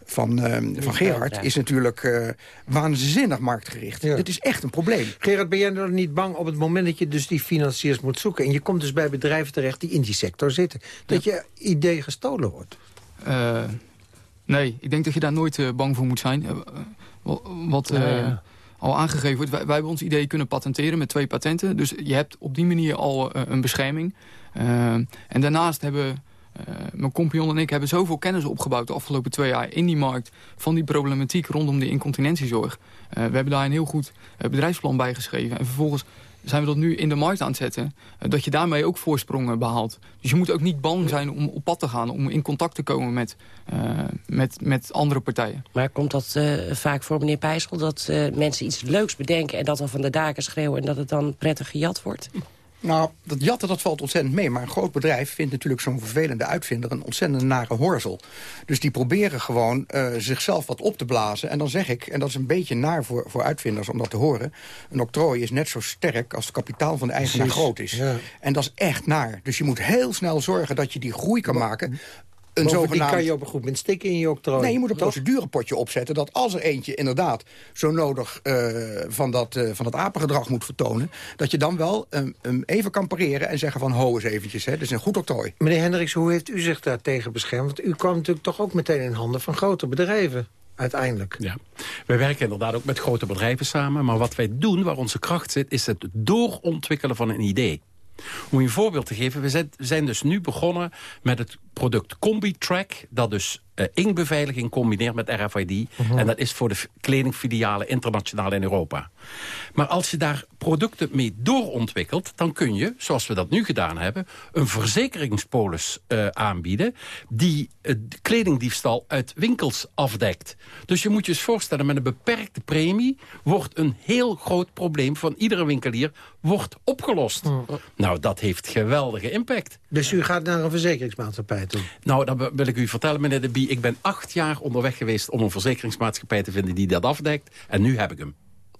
S10: van, uh, van Gerard is natuurlijk uh, waanzinnig marktgericht. Ja. Dit is echt een probleem.
S7: Gerard, ben jij nog niet bang op het moment dat je dus die financiers moet zoeken... en je komt dus bij bedrijven terecht die in die sector zitten... dat je idee gestolen wordt?
S9: Uh, nee, ik denk dat je daar nooit bang voor moet zijn. wat... al aangegeven wordt. Wij, wij, hebben ons idee kunnen patenteren met twee patenten. Dus je hebt op die manier al een bescherming. en daarnaast hebben uh, mijn compagnon en ik hebben zoveel kennis opgebouwd de afgelopen twee jaar in die markt van die problematiek rondom de incontinentiezorg. Uh, we hebben daar een heel goed uh, bedrijfsplan bij geschreven. En vervolgens zijn we dat nu in de markt aan het zetten. dat je daarmee ook voorsprongen behaalt. Dus je moet ook niet bang zijn om op pad te gaan. Om in contact te komen met, met, met andere partijen.
S8: Maar komt dat vaak voor meneer Pijssel? Dat mensen iets leuks bedenken en dat dan van de daken schreeuwen... en dat het dan prettig gejat wordt?
S10: Nou, dat jatten dat valt ontzettend mee. Maar een groot bedrijf vindt natuurlijk zo'n vervelende uitvinder... een ontzettend nare horzel. Dus die proberen gewoon uh, zichzelf wat op te blazen. En dan zeg ik, en dat is een beetje naar voor, voor uitvinders om dat te horen... een octrooi is net zo sterk als het kapitaal van de eigenaar groot is. Ja. En dat is echt naar. Dus je moet heel snel zorgen dat je die groei kan maken
S7: een zogenaamd... kan je op een goed moment stikken in je octrooi.
S10: Nee, je moet een procedurepotje opzetten... dat als er eentje inderdaad zo nodig uh, van, dat, uh, van dat apengedrag moet vertonen... dat je dan wel um, even kan pareren en zeggen van... ho eens eventjes, hè, dit is een goed octrooi.
S7: Meneer Hendricks, hoe heeft u zich daar tegen beschermd? Want u kwam natuurlijk toch ook meteen in handen van grote bedrijven uiteindelijk.
S11: Ja, wij werken inderdaad ook met grote bedrijven samen. Maar wat wij doen, waar onze kracht zit, is het doorontwikkelen van een idee. Om je een voorbeeld te geven, we zijn, we zijn dus nu begonnen met het product Combi-Track... dat dus uh, inkbeveiliging combineert met RFID. Mhm. En dat is voor de kledingfilialen internationaal in Europa. Maar als je daar producten mee doorontwikkelt... dan kun je, zoals we dat nu gedaan hebben... een verzekeringspolis uh, aanbieden... die uh, kledingdiefstal uit winkels afdekt. Dus je moet je eens voorstellen... met een beperkte premie wordt een heel groot probleem... van iedere winkelier wordt opgelost. Mhm. Nou, dat heeft geweldige impact.
S7: Dus u gaat naar een verzekeringsmaatschappij toe?
S11: Nou, dan wil ik u vertellen, meneer de Bie. Ik ben acht jaar onderweg geweest om een verzekeringsmaatschappij te vinden die dat afdekt. En nu heb ik hem.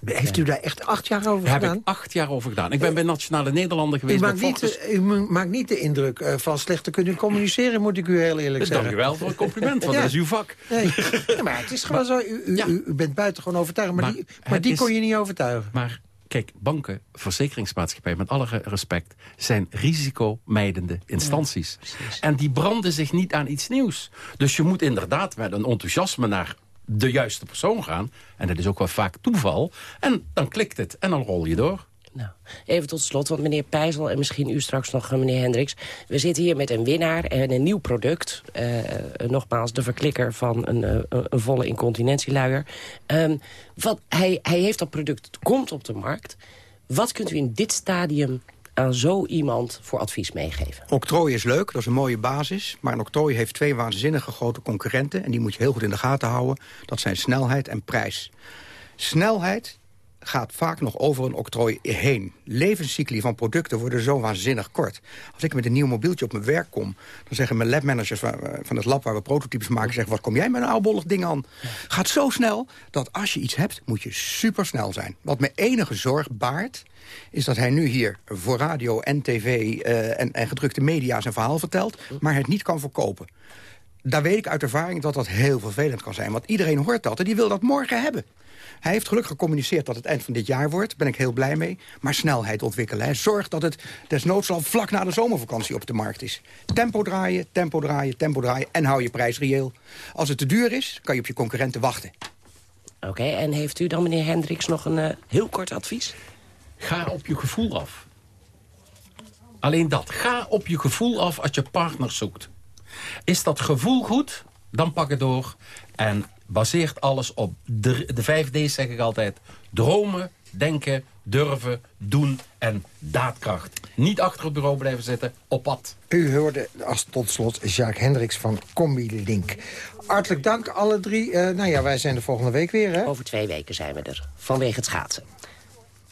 S7: Heeft u daar echt acht jaar over gedaan?
S11: Heb ik acht jaar over gedaan. Ik ben bij Nationale Nederlanden geweest.
S7: U maakt, niet, u maakt niet de indruk uh, van slecht te kunnen communiceren, moet ik u heel eerlijk dus zeggen.
S11: Dank u wel voor het compliment, want dat is uw vak.
S7: Nee. Ja, maar het is gewoon zo, u, u, ja. u, bent buitengewoon overtuigend, maar, maar die, maar die kon je niet overtuigen.
S11: Maar Kijk, banken, verzekeringsmaatschappijen, met alle respect... zijn risicomijdende instanties. en die branden zich niet aan iets nieuws. Dus je moet inderdaad met een enthousiasme naar de juiste persoon gaan. En dat is ook wel vaak toeval. En dan klikt het en dan rol je door.
S8: Nou, even tot slot, want meneer Pijzel en misschien u straks nog, eh, meneer Hendricks... we zitten hier met een winnaar en een nieuw product. Uh, nogmaals, de verklikker van een, een volle incontinentieluier. Um, wat, hij, hij heeft dat product, het komt op de markt. Wat kunt u in dit stadium aan zo iemand voor advies meegeven?
S10: Octrooi is leuk, dat is een mooie basis. Maar een octrooi heeft twee waanzinnige grote concurrenten... en die moet je heel goed in de gaten houden. Dat zijn snelheid en prijs. Snelheid gaat vaak nog over een octrooi heen. Levenscycli van producten worden zo waanzinnig kort. Als ik met een nieuw mobieltje op mijn werk kom... dan zeggen mijn labmanagers van het lab waar we prototypes maken... zeggen, wat kom jij met een oudbollig ding aan? Gaat zo snel dat als je iets hebt, moet je super snel zijn. Wat me enige zorg baart is dat hij nu hier voor radio en tv uh, en, en gedrukte media zijn verhaal vertelt... maar het niet kan verkopen. Daar weet ik uit ervaring dat dat heel vervelend kan zijn. Want iedereen hoort dat en die wil dat morgen hebben. Hij heeft gelukkig gecommuniceerd dat het eind van dit jaar wordt. Daar ben ik heel blij mee. Maar snelheid ontwikkelen. Hij zorgt dat het desnoods al vlak na de zomervakantie op de markt is. Tempo draaien, tempo draaien, tempo draaien. En hou je prijs reëel. Als het te duur is, kan je op je concurrenten wachten.
S8: Oké, en heeft u dan, meneer Hendricks, nog een uh, heel kort advies?
S11: Ga op je gevoel af. Alleen dat. Ga op je gevoel af als je partner zoekt. Is dat gevoel goed, dan pak het door. En baseert alles op de, de vijf D's, zeg ik altijd. Dromen, denken, durven, doen en daadkracht. Niet achter het bureau blijven zitten, op pad.
S7: U hoorde als tot slot Jacques Hendricks van Combi Link. Hartelijk dank alle drie. Uh, nou ja, wij zijn de volgende week weer, hè?
S8: Over twee weken zijn we er, vanwege het schaatsen.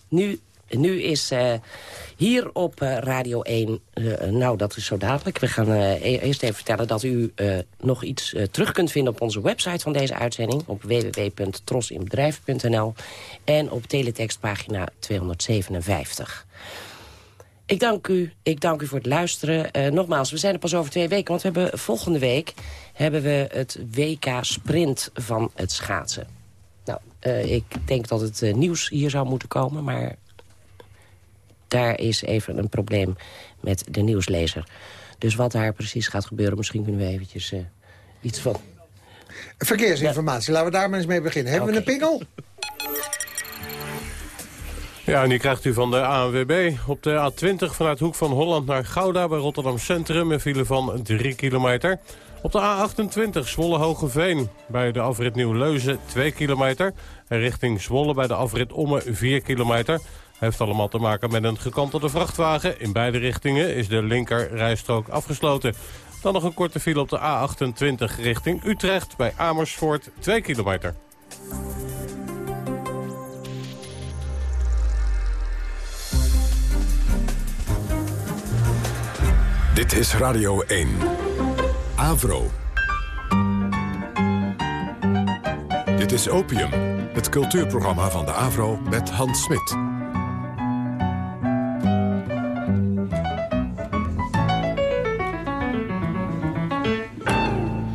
S8: Nu, nu is uh, hier op uh, Radio 1, nou dat is zo dadelijk. We gaan e-, eerst even vertellen dat u nog iets terug kunt vinden... op onze website van deze uitzending, op www.trosinbedrijf.nl... en op teletextpagina 257. Ik dank u, ik dank u voor het luisteren. nogmaals, we zijn er pas over twee weken, want we hebben volgende week hebben we het WK Sprint van het schaatsen. Nou, ik denk dat het nieuws hier zou moeten komen, maar daar is even een probleem met de nieuwslezer. Dus wat daar precies gaat gebeuren, misschien kunnen we eventjes uh, iets van...
S7: Verkeersinformatie, laten we daar maar eens mee beginnen. Hebben okay. we een pingel?
S2: Ja, en die krijgt u van de ANWB. Op de A20 vanuit Hoek van Holland naar Gouda bij Rotterdam Centrum... een file van 3 kilometer. Op de A28 Zwolle-Hogeveen bij de afrit Nieuw-Leuzen 2 kilometer. En richting Zwolle bij de afrit Omme 4 kilometer. Heeft allemaal te maken met een gekantelde vrachtwagen. In beide richtingen is de linker rijstrook afgesloten. Dan nog een korte file op de A28 richting Utrecht bij Amersfoort 2 kilometer.
S6: Dit is Radio 1. Avro. Dit is Opium, het cultuurprogramma van de Avro met Hans Smit.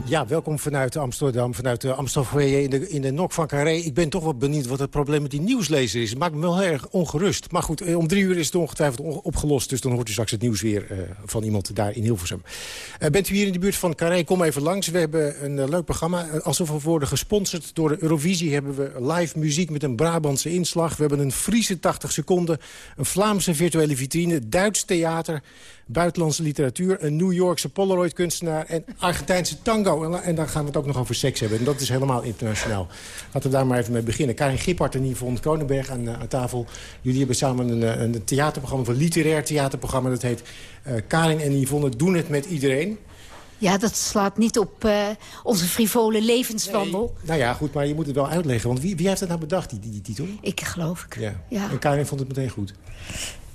S16: Ja, welkom vanuit Amsterdam, vanuit de Amsterdam in de, in de nok van Carré. Ik ben toch wel benieuwd wat het probleem met die nieuwslezer is. Het maakt me wel erg ongerust. Maar goed, eh, om drie uur is het ongetwijfeld opgelost. Dus dan hoort u straks het nieuws weer uh, van iemand daar in Hilversum. Uh, bent u hier in de buurt van Carré, kom even langs. We hebben een uh, leuk programma. alsof we worden gesponsord door de Eurovisie... hebben we live muziek met een Brabantse inslag. We hebben een Friese 80 seconden, een Vlaamse virtuele vitrine... Duits theater, buitenlandse literatuur... een New Yorkse Polaroid-kunstenaar en Argentijnse tango. En, dan gaan we het ook nog over seks hebben. En dat is helemaal internationaal. Laten we daar maar even mee beginnen. Karin Gippard en Yvonne Konenberg aan, aan tafel. Jullie hebben samen een, een theaterprogramma, een literair theaterprogramma. Dat heet Karin en Yvonne doen het met iedereen.
S17: Ja, dat slaat niet op uh, onze frivole levenswandel.
S16: Nee. Nou ja, goed, maar je moet het wel uitleggen. Want wie, wie heeft het nou bedacht, die, die, die titel?
S17: Ik geloof ik.
S16: Ja. ja. En Karin vond het meteen goed.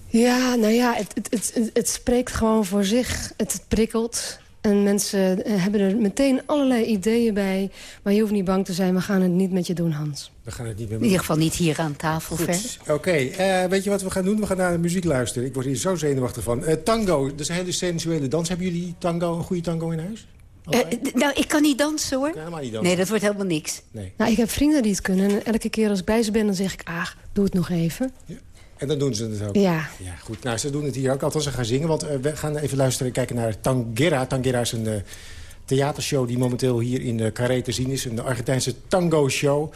S18: Ja, nou ja, het, het, het, het spreekt gewoon voor zich. Het prikkelt. En mensen eh, hebben er meteen allerlei ideeën bij. Maar je hoeft niet bang te zijn, we gaan het niet met je doen, Hans.
S16: We gaan het niet met
S17: In ieder geval niet hier aan tafel
S16: Goed.
S17: ver.
S16: Oké, okay. uh, weet je wat we gaan doen? We gaan naar de muziek luisteren. Ik word hier zo zenuwachtig van. Uh, tango, dat is een hele sensuele dans. Hebben jullie tango, een goede tango in huis?
S17: Uh, nou, ik kan niet dansen, hoor.
S16: Helemaal niet dansen.
S17: Nee, dat wordt helemaal niks.
S16: Nee.
S18: Nou, ik heb vrienden die het kunnen. En elke keer als ik bij ze ben, dan zeg ik... ah, doe het nog even.
S16: Ja. En dan doen ze het ook.
S18: Ja.
S16: ja goed. Nou, ze doen het hier ook. Althans, ze gaan zingen. Want uh, we gaan even luisteren en kijken naar Tangera. Tangera is een uh, theatershow die momenteel hier in uh, Carré te zien is. Een Argentijnse tango-show.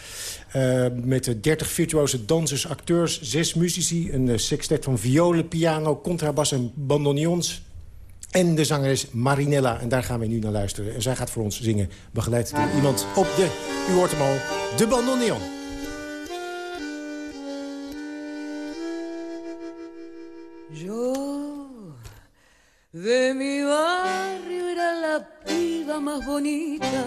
S16: met 30 virtuoze dansers, acteurs, zes muzici. Een sextet van violen, piano, contrabas en bandoneons. En de zangeres Marinella. En daar gaan we nu naar luisteren. En zij gaat voor ons zingen. Begeleid door iemand op de, u hoort hem al, de bandoneon.
S19: Yo de mi barrio era la piba más bonita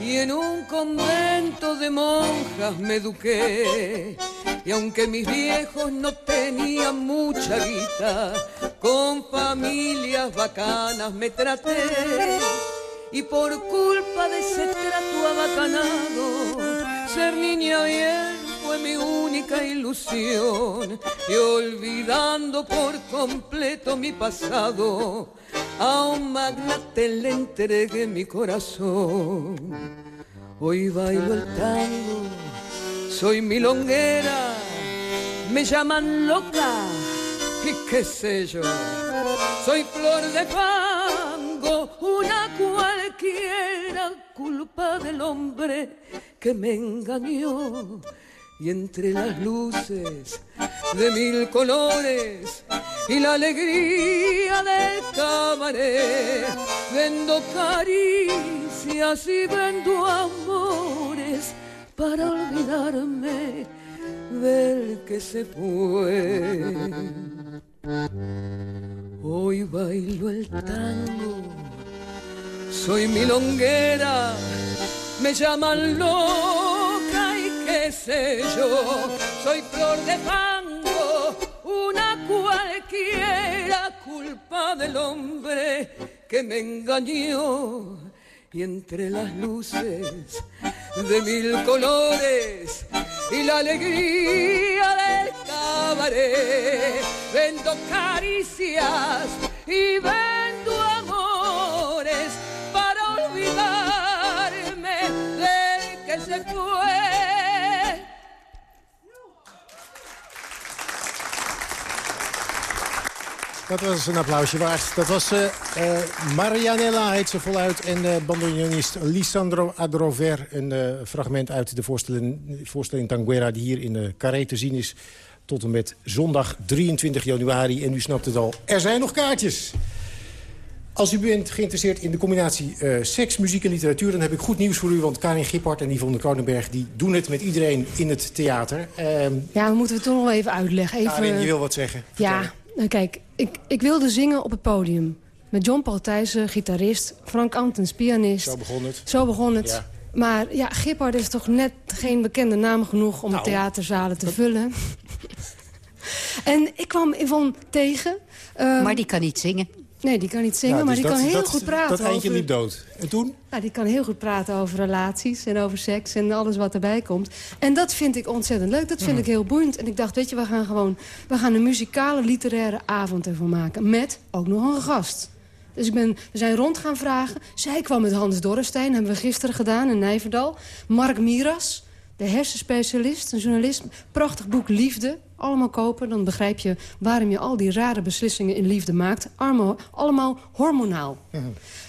S19: y en un convento de monjas me eduqué. Y aunque mis viejos no tenían mucha guita, con familias bacanas me traté. Y por culpa de ese trato abacanado, ser niña bien mi única ilusión. Y olvidando por completo mi pasado, a un magnate le entregué mi corazón. Hoy bailo el tango, soy milonguera, me llaman loca y qué sé yo, soy flor de fango, una cualquiera, culpa del hombre que me engañó y entre las luces de mil colores y la alegría del cabaret. Vendo caricias y vendo amores para olvidarme del que se fue. Hoy bailo el tango, soy milonguera, me llaman loca y qué sé yo, soy flor de fango, una cualquiera culpa del hombre que me engañó. Y entre las luces de mil colores y la alegría del cabaret vendo caricias y vendo amores para que
S16: Dat was een applausje waard. Dat was uh, uh, Marianella, heet ze voluit. En uh, bandoneonist Lisandro Adrover. Een fragment uit de voorstelling, voorstelling Tanguera... die hier in de Carré te zien is tot en met zondag 23 januari. En u snapt het al, er zijn nog kaartjes. Als u bent geïnteresseerd in de combinatie seks, muziek en literatuur... dan heb ik goed nieuws voor u, want Karin Gippard en Yvonne Kronenberg... die doen het met iedereen in het theater.
S18: Ehm, ja, we moeten het toch nog even uitleggen. Even...
S16: Karin, je wil wat zeggen. Vertel.
S18: Ja, nou, kijk, ik, ik wilde zingen op het podium. Met John Paul Thijssen, gitarist. Frank Antens, pianist.
S16: Zo begon het.
S18: Zo begon het. Ja. Maar ja, Gippard is toch net geen bekende naam genoeg... om
S16: nou,
S18: theaterzalen te vullen. en ik kwam Yvonne tegen.
S17: Um, maar die kan niet zingen.
S18: Nee, die kan niet zingen, nou, dus maar die
S16: dat,
S18: kan heel
S16: dat,
S18: goed praten.
S16: Dat eindje
S18: over...
S16: liep dood. En toen?
S18: Ja, die kan heel goed praten over relaties en over seks en alles wat erbij komt. En dat vind ik ontzettend leuk. Dat vind
S16: Mhm.
S18: ik heel boeiend. En ik dacht, weet je, we gaan gewoon we gaan een muzikale, literaire avond ervan maken. Met ook nog een gast. Dus ik ben, we zijn rond gaan vragen. Zij kwam met Hans Dorrestein, hebben we gisteren gedaan in Nijverdal. Mark Miras, de hersenspecialist, een journalist. Prachtig boek Liefde. Allemaal kopen, dan begrijp je waarom je al die rare beslissingen in liefde maakt. Armo, allemaal hormonaal.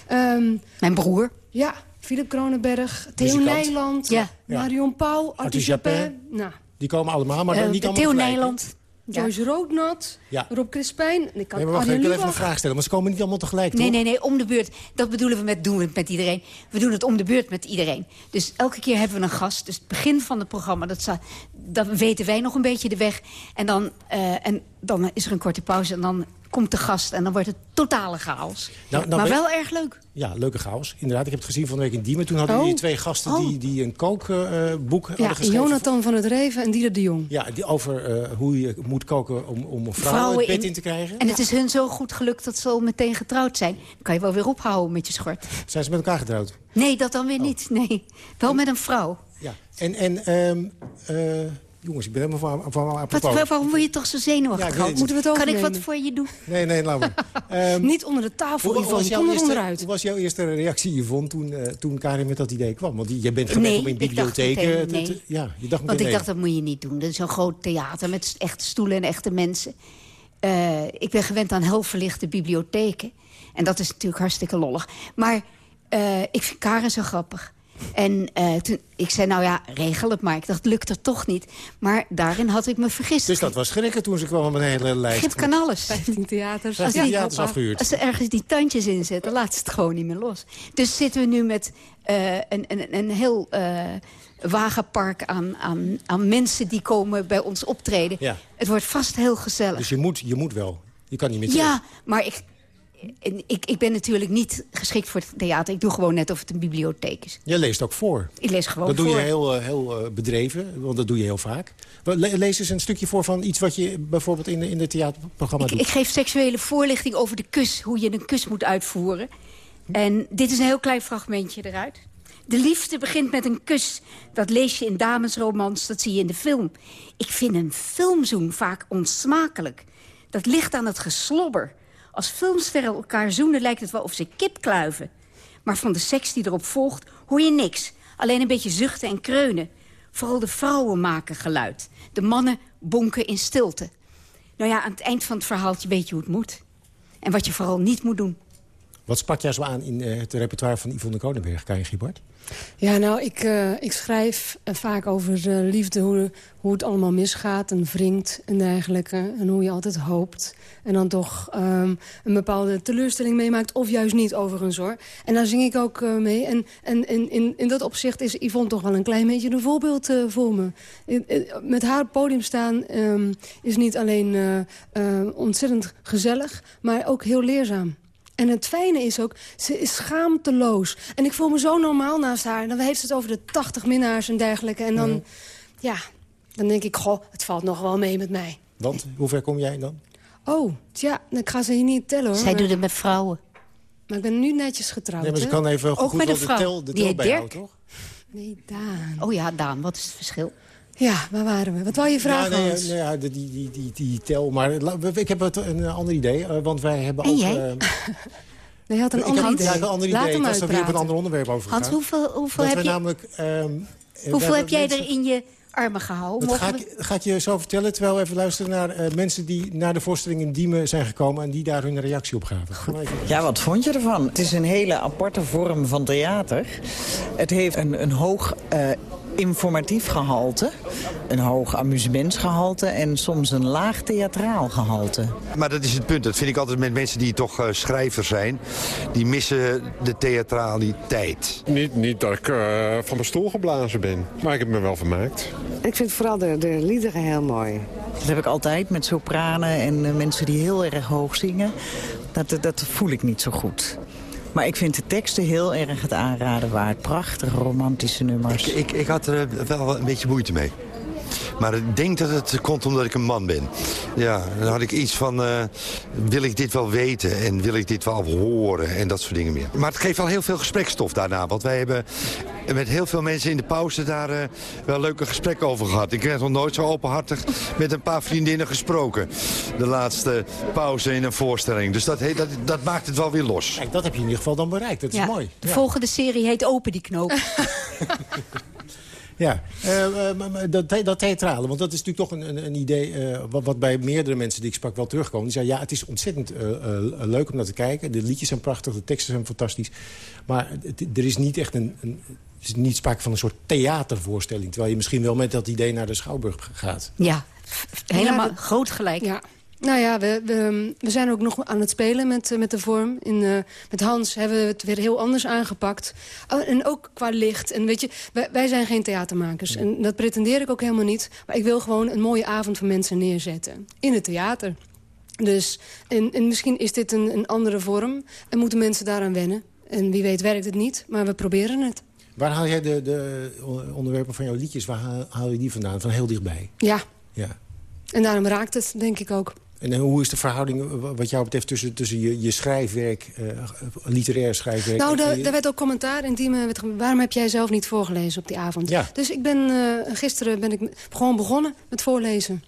S18: Ehm,
S17: Mijn broer.
S18: ja, Philip Kronenberg, Theo
S16: Muzikant.
S18: Nijland,
S17: Ja.
S18: Marion Pauw, Japin.
S16: Japin.
S18: Nou,
S16: Die komen allemaal, maar dan niet allemaal
S17: Theo? Nijland.
S18: Joyce Roodnat. Rob Crispijn. En ik kan
S16: Nee, maar wacht,
S18: Arjen
S16: ik wil even een vraag stellen. Maar ze komen niet allemaal tegelijk,
S17: Nee,
S16: toch?
S17: nee, nee, om de beurt. Dat bedoelen we met doen we het met iedereen. We doen het om de beurt met iedereen. Dus elke keer hebben we een gast. Dus het begin van het programma, dat, dan weten wij nog een beetje de weg. En dan, eh, en dan is er een korte pauze en dan komt de gast. En dan wordt het totale chaos.
S16: Nou, nou
S17: maar wel erg leuk.
S16: Ja, leuke chaos. Inderdaad, ik heb het gezien van de week in Diemen. Toen hadden
S18: Oh.
S16: jullie twee gasten
S18: Oh.
S16: die, die een kookboek
S18: Ja,
S16: hadden geschreven.
S18: Jonathan van het Reven en Dieder de Jong.
S16: Ja, die over hoe je moet koken om, om een vrouw
S17: Vrouwen
S16: het bed
S17: in-
S16: in te krijgen.
S17: En het is hun zo goed gelukt dat ze al meteen getrouwd zijn. Dan kan je wel weer ophouden met je schort.
S16: Zijn ze met elkaar getrouwd?
S17: Nee, dat dan
S16: Oh.
S17: weer niet. Nee, wel met een vrouw.
S16: Ja. En, en ehm, eh, jongens, ik ben helemaal van, van
S17: Wat,
S16: apropos.
S17: waar- waarom word je toch zo
S16: Ja,
S17: zenuwachtig?
S18: Moeten we het
S17: kan ik wat voor je doen?
S16: Nee, nee, laat maar. Ehm,
S18: Niet onder de tafel,
S16: hoe,
S18: Yvonne.
S16: was jouw
S18: Kom er
S16: eerste,
S18: onderuit.
S16: hoe was jouw eerste reactie, Yvonne, toen, eh, toen Karin met dat idee kwam? Want die- je bent gewend
S17: Nee,
S16: om in bibliotheken...
S17: meteen nee.
S16: te- ja, je dacht
S17: Want ik
S16: nee.
S17: dacht, dat moet je niet doen. Dat is een groot theater met echte stoelen en echte mensen. Eh, ik ben gewend aan heel verlichte bibliotheken. En dat is natuurlijk hartstikke lollig. Maar eh, ik vind Karen zo grappig. En eh, toen, ik zei, nou ja, regel het maar. Ik dacht, lukt er toch niet. Maar daarin had ik me vergist.
S16: Dus dat was schrikken toen ze kwam met een hele lijst.
S17: Gip kan alles.
S18: 15 theaters.
S16: Vijftien
S17: die-
S16: theaters afgehuurd.
S17: Als ze ergens die tandjes in zetten, laat ze het gewoon niet meer los. Dus zitten we nu met eh, een, een, een heel eh, wagenpark aan, aan, aan mensen die komen bij ons optreden.
S16: Ja.
S17: Het wordt vast heel gezellig.
S16: Dus je moet, je moet wel. Je kan niet meer
S17: ja, maar ik, ik, ik ben natuurlijk niet geschikt voor het theater. Ik doe gewoon net of het een bibliotheek is.
S16: Je leest ook voor.
S17: Ik lees gewoon
S16: dat doe
S17: voor.
S16: je heel, eh, heel eh, bedreven, want dat doe je heel vaak. Lees eens een stukje voor van iets wat je bijvoorbeeld in in de theaterprogramma
S17: Ik,
S16: doet.
S17: ik geef seksuele voorlichting over de kus, hoe je een kus moet uitvoeren. En dit is een heel klein fragmentje eruit. De liefde begint met een kus. Dat lees je in damesromans, dat zie je in de film. Ik vind een filmzoen vaak onsmakelijk. Dat ligt aan het geslobber. Als filmsterren elkaar zoenen lijkt het wel of ze kip kluiven. Maar van de seks die erop volgt hoor je niks. Alleen een beetje zuchten en kreunen. Vooral de vrouwen maken geluid. De mannen bonken in stilte. Nou ja, aan het eind van het verhaaltje weet je hoe het moet. En wat je vooral niet moet doen.
S16: Wat sprak jou zo aan in eh, het repertoire van Yvonne Kronenberg, Karin Giebart?
S18: Ja, nou, ik, uh, ik schrijf uh, vaak over uh, liefde, hoe, hoe het allemaal misgaat en wringt en dergelijke. En hoe je altijd hoopt. En dan toch um, een bepaalde teleurstelling meemaakt, of juist niet, overigens hoor. En daar zing ik ook mee. En, en, in, in dat opzicht is Yvonne toch wel een klein beetje een voorbeeld voor me. met haar op podium staan um, is niet alleen ontzettend gezellig, maar ook heel leerzaam. En het fijne is ook, ze is schaamteloos. En ik voel me zo normaal naast haar. En dan heeft ze het over de 80 minnaars en dergelijke. En dan, ja, dan denk ik, goh, het valt nog wel mee met mij.
S16: Want, hoe ver kom jij dan?
S18: Oh, tja, ik ga ze hier niet tellen hoor.
S17: Zij doet het met vrouwen.
S18: Maar ik ben nu netjes getrouwd.
S16: Nee, maar ze kan even
S17: ook
S16: goed
S17: met een
S16: de
S17: vrouw.
S16: tel, de
S17: Die
S16: tel bijhouden,
S17: Dirk?
S16: toch?
S18: Nee, Daan.
S17: Oh ja, Daan, wat is het verschil?
S18: Ja, waar waren we? Wat wou je vragen,
S16: ja, nee, ja, die, die, die, die, die tel. Maar ik heb een ander idee. eh, want wij hebben
S17: En
S16: ook...
S17: jij?
S16: eh,
S18: Nee, je had een
S16: ik
S18: ander idee.
S16: Ja, een ander
S18: Laat
S16: idee.
S18: hem
S16: Ik was er weer op een ander onderwerp over
S17: Hans, hoeveel, hoeveel,
S16: dat
S17: heb
S16: we
S17: je,
S16: namelijk... ehm, eh,
S17: hoeveel heb jij er in je armen gehouden?
S16: Dat ga ik, ga ik je zo vertellen, terwijl we even luisteren naar eh, mensen die naar de voorstelling in Diemen zijn gekomen... en die daar hun reactie op gaven.
S20: Ja, wat vond je ervan? Het is een hele aparte vorm van theater. Het heeft een, een hoog eh, informatief gehalte, een hoog amusementsgehalte... en soms een laag theatraal gehalte.
S21: Maar dat is het punt. Dat vind ik altijd met mensen die toch uh, schrijvers zijn. Die missen de theatraliteit.
S22: Niet, niet dat ik uh, van mijn stoel geblazen ben. Maar ik heb me wel vermaakt.
S23: Ik vind vooral de, de liederen heel mooi.
S20: Dat heb ik altijd met sopranen en uh, mensen die heel erg hoog zingen. Dat, dat voel ik niet zo goed. Maar ik vind de teksten heel erg het aanraden waard. Prachtige romantische nummers.
S21: Ik, ik, ik had er wel een beetje moeite mee. Maar ik denk dat het komt omdat ik een man ben. Ja, dan had ik iets van, uh, wil ik dit wel weten en wil ik dit wel horen en dat soort dingen meer. Maar het geeft wel heel veel gesprekstof daarna. Want wij hebben met heel veel mensen in de pauze daar uh, wel leuke gesprekken over gehad. Ik heb nog nooit zo openhartig met een paar vriendinnen gesproken. De laatste pauze in een voorstelling. Dus dat, dat, dat maakt het wel weer los.
S16: Kijk, dat heb je in ieder geval dan bereikt. Dat is
S17: Ja,
S16: mooi.
S17: De
S16: Ja.
S17: volgende serie heet Open die knoop.
S16: Ja, uh, uh, maar dat, dat theatrale, want dat is natuurlijk toch een, een, een idee... Uh, wat, wat, bij meerdere mensen die ik sprak wel terugkomen. Die zeiden, ja, het is ontzettend leuk om naar te kijken. De liedjes zijn prachtig, de teksten zijn fantastisch. Maar het, er is niet echt een, een... Is niet sprake van een soort theatervoorstelling. Terwijl je misschien wel met dat idee naar de Schouwburg gaat.
S17: Ja, helemaal
S18: Ja, dat-
S17: groot gelijk.
S18: Ja. Nou ja, we, we, we zijn ook nog aan het spelen met, eh, met de vorm. In, eh, met Hans hebben we het weer heel anders aangepakt. Oh, en ook qua licht. En weet je, wij, wij zijn geen theatermakers. En dat pretendeer ik ook helemaal niet. Maar ik wil gewoon een mooie avond voor mensen neerzetten. In het theater. Dus, en, en misschien is dit een, een andere vorm. En moeten mensen daaraan wennen. En wie weet werkt het niet, maar we proberen het.
S16: Waar haal jij de, de onderwerpen van jouw liedjes, waar haal, haal je die vandaan? Van heel dichtbij?
S18: Ja,
S16: Ja.
S18: en daarom raakt het, denk ik ook.
S16: En eh, hoe is de verhouding eh, wat jou betreft tussen, tussen je, je schrijfwerk, eh, literair schrijfwerk...
S18: Nou, daar,
S16: je-
S18: werd ook commentaar in die werd ge- waarom heb jij zelf niet voorgelezen op die avond?
S16: Ja.
S18: Dus ik ben, gisteren ben ik gewoon begonnen met voorlezen.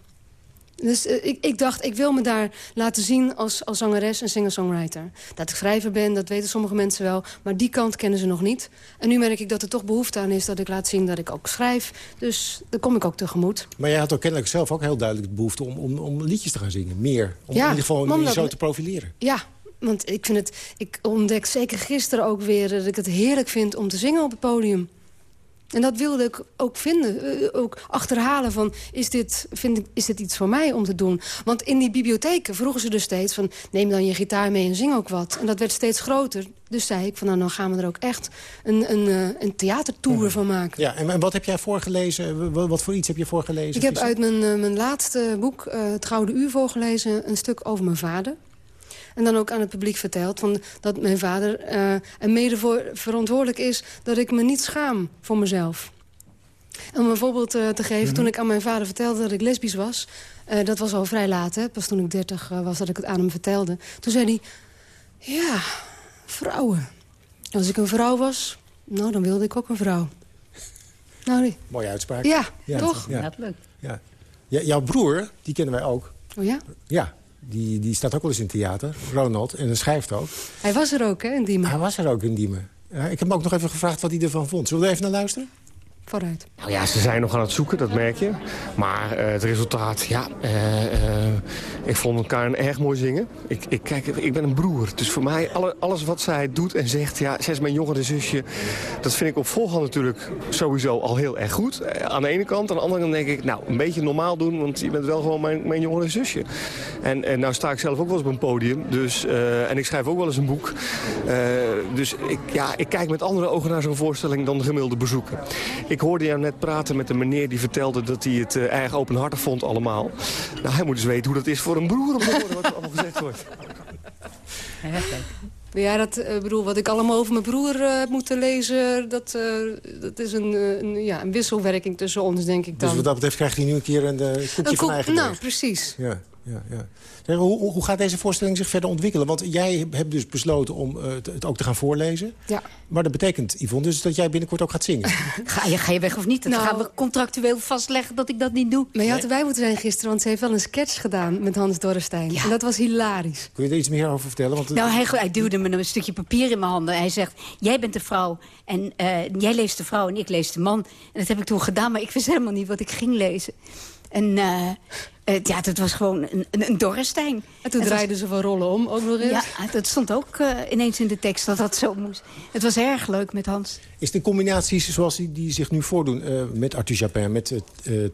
S18: Dus eh, ik, ik dacht, ik wil me daar laten zien als, als zangeres en singer-songwriter. Dat ik schrijver ben, dat weten sommige mensen wel. Maar die kant kennen ze nog niet. En nu merk ik dat er toch behoefte aan is dat ik laat zien dat ik ook schrijf. Dus daar kom ik ook tegemoet.
S16: Maar jij had ook kennelijk zelf ook heel duidelijk de behoefte om, om, om liedjes te gaan zingen. Meer. Om
S18: Ja,
S16: in ieder geval
S18: omdat-
S16: je zo te profileren.
S18: Ja, want ik, vind het, ik ontdek zeker gisteren ook weer dat ik het heerlijk vind om te zingen op het podium. En dat wilde ik ook vinden, eh, ook achterhalen van... Is dit, vind ik, is dit iets voor mij om te doen? Want in die bibliotheken vroegen ze dus steeds van... neem dan je gitaar mee en zing ook wat. En dat werd steeds groter. Dus zei ik van nou, dan gaan we er ook echt een, een, eh, een theatertour van maken.
S16: Ja, en, wat heb jij voorgelezen? Wat, voor iets heb je voorgelezen?
S18: Ik heb uit mijn, eh, mijn laatste boek, Het Gouden Uur, voorgelezen... een stuk over mijn vader. En dan ook aan het publiek verteld van dat mijn vader eh er mede voor verantwoordelijk is... dat ik me niet schaam voor mezelf. Om een voorbeeld eh, te geven, toen ik aan mijn vader vertelde dat ik lesbisch was... eh, dat was al vrij laat, hè, pas toen ik dertig was dat ik het aan hem vertelde. Toen zei hij, ja, vrouwen. Als ik een vrouw was, nou, dan wilde ik ook een vrouw. Nou, nee.
S16: Mooie uitspraak.
S18: Ja, toch?
S16: Ja.
S18: Dat leuk.
S16: Ja. Ja, jouw broer, die kennen wij ook.
S18: Oh ja?
S16: Ja, die, die staat ook wel eens in het theater. Ronald. En schrijft ook.
S18: Hij was er ook, hè, in Diemen.
S16: Hij was er ook in Diemen. Ja, ik heb hem ook nog even gevraagd wat hij ervan vond. Zullen we er even naar luisteren?
S18: Vooruit.
S24: Nou ja, ze zijn nog aan het zoeken, dat merk je. Maar eh, het resultaat, ja, eh, eh, ik vond elkaar erg mooi zingen. Ik, ik, kijk, ik ben een broer, dus voor mij alle, alles wat zij doet en zegt... ja, zij is mijn jongere zusje, dat vind ik op voorhand natuurlijk sowieso al heel erg goed. Aan de ene kant, aan de andere kant denk ik, nou, een beetje normaal doen... want je bent wel gewoon mijn, mijn jongere zusje. En, en nou sta ik zelf ook wel eens op een podium, dus, en ik schrijf ook wel eens een boek. Dus ik, ja, ik kijk met andere ogen naar zo'n voorstelling dan de gemiddelde bezoeker. Hoorde jou net praten met een meneer die vertelde dat hij het eh, erg openhartig vond allemaal. Nou, hij moet eens weten hoe dat is voor een broer om te horen wat er allemaal gezegd wordt.
S18: Ja, dat eh, bedoel, wat ik allemaal over mijn broer eh, heb moeten lezen... dat, eh, dat is een, een, ja, een wisselwerking tussen ons, denk ik dan.
S16: Dus wat dat betreft krijgt hij nu een keer een uh, koekje
S18: Een
S16: van eigen
S18: Nou,
S16: deeg.
S18: precies.
S16: Ja, ja, ja. Zeg, hoe, hoe- gaat deze voorstelling zich verder ontwikkelen? Want jij hebt dus besloten om eh, het, het ook te gaan voorlezen.
S18: Ja.
S16: Maar dat betekent, Yvonne, dus dat jij binnenkort ook gaat zingen.
S17: Ga je, ga je weg of niet? Dan
S18: Nou-
S17: gaan we contractueel vastleggen dat ik dat niet doe.
S18: Maar je had erbij moeten zijn gisteren, want ze heeft wel een sketch gedaan met Hans Dorrestein. En dat was hilarisch.
S16: Kun je er iets meer over vertellen? Want,
S17: Nou, hij, hij duwde me een stukje papier in mijn handen. Hij zegt, jij bent de vrouw en eh, jij leest de vrouw en ik lees de man. En dat heb ik toen gedaan, maar ik wist helemaal niet wat ik ging lezen. En eh, eh, ja, dat was gewoon een, een, een Dorrestein.
S18: En toen
S17: Het was-
S18: draaiden ze van rollen om, ook nog eens.
S17: Ja, dat stond ook eh, ineens in de tekst dat dat zo moest. Het was erg leuk met Hans.
S16: Is de combinaties zoals die, die zich nu voordoen eh, met Arthur Japin, met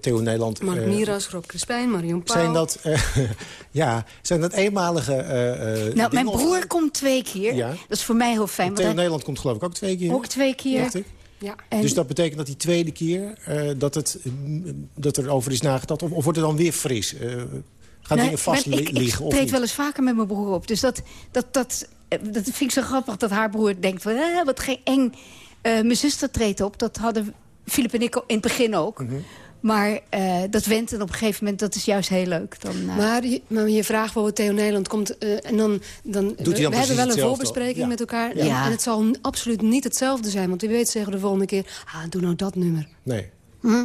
S16: Theo Nederland...
S18: Mark Miras, Rob Crispijn, Marion Pauw.
S16: zijn dat, eh, ja, zijn dat eenmalige eh, eh,
S17: Nou, mijn
S16: of-
S17: broer komt twee keer.
S16: Ja.
S17: Dat is voor mij heel fijn.
S16: Theo
S17: hij-
S16: Nederland komt geloof ik ook twee keer.
S17: Ook twee keer.
S16: Dacht ik.
S18: Ja.
S17: En-
S16: Dus dat betekent dat die tweede keer eh, dat, het, dat er over is nagedacht? Of, of wordt het dan weer fris? Eh, gaan
S17: Nee,
S16: dingen vast
S17: ik, ik
S16: liggen? of
S17: treed wel eens vaker met mijn broer op. Dus dat, dat, dat, eh, dat vind ik zo grappig dat haar broer denkt van... Eh, wat geen eng. Eh, mijn zuster treedt op. Dat hadden Filip en ik in het begin ook.
S16: Mhm.
S17: Maar eh, dat went en op een gegeven moment, dat is juist heel leuk. Dan, eh,
S18: Maar, je, maar je vraagt wel wat Theo Nederland komt. eh, en dan, dan, we,
S16: dan precies
S18: we hebben wel een voorbespreking
S16: Ja.
S18: met elkaar.
S16: Ja.
S18: En,
S17: Ja.
S18: en het zal absoluut niet hetzelfde zijn. Want wie weet zeggen we de volgende keer... Ah, doe nou dat nummer.
S16: Nee.
S17: hm?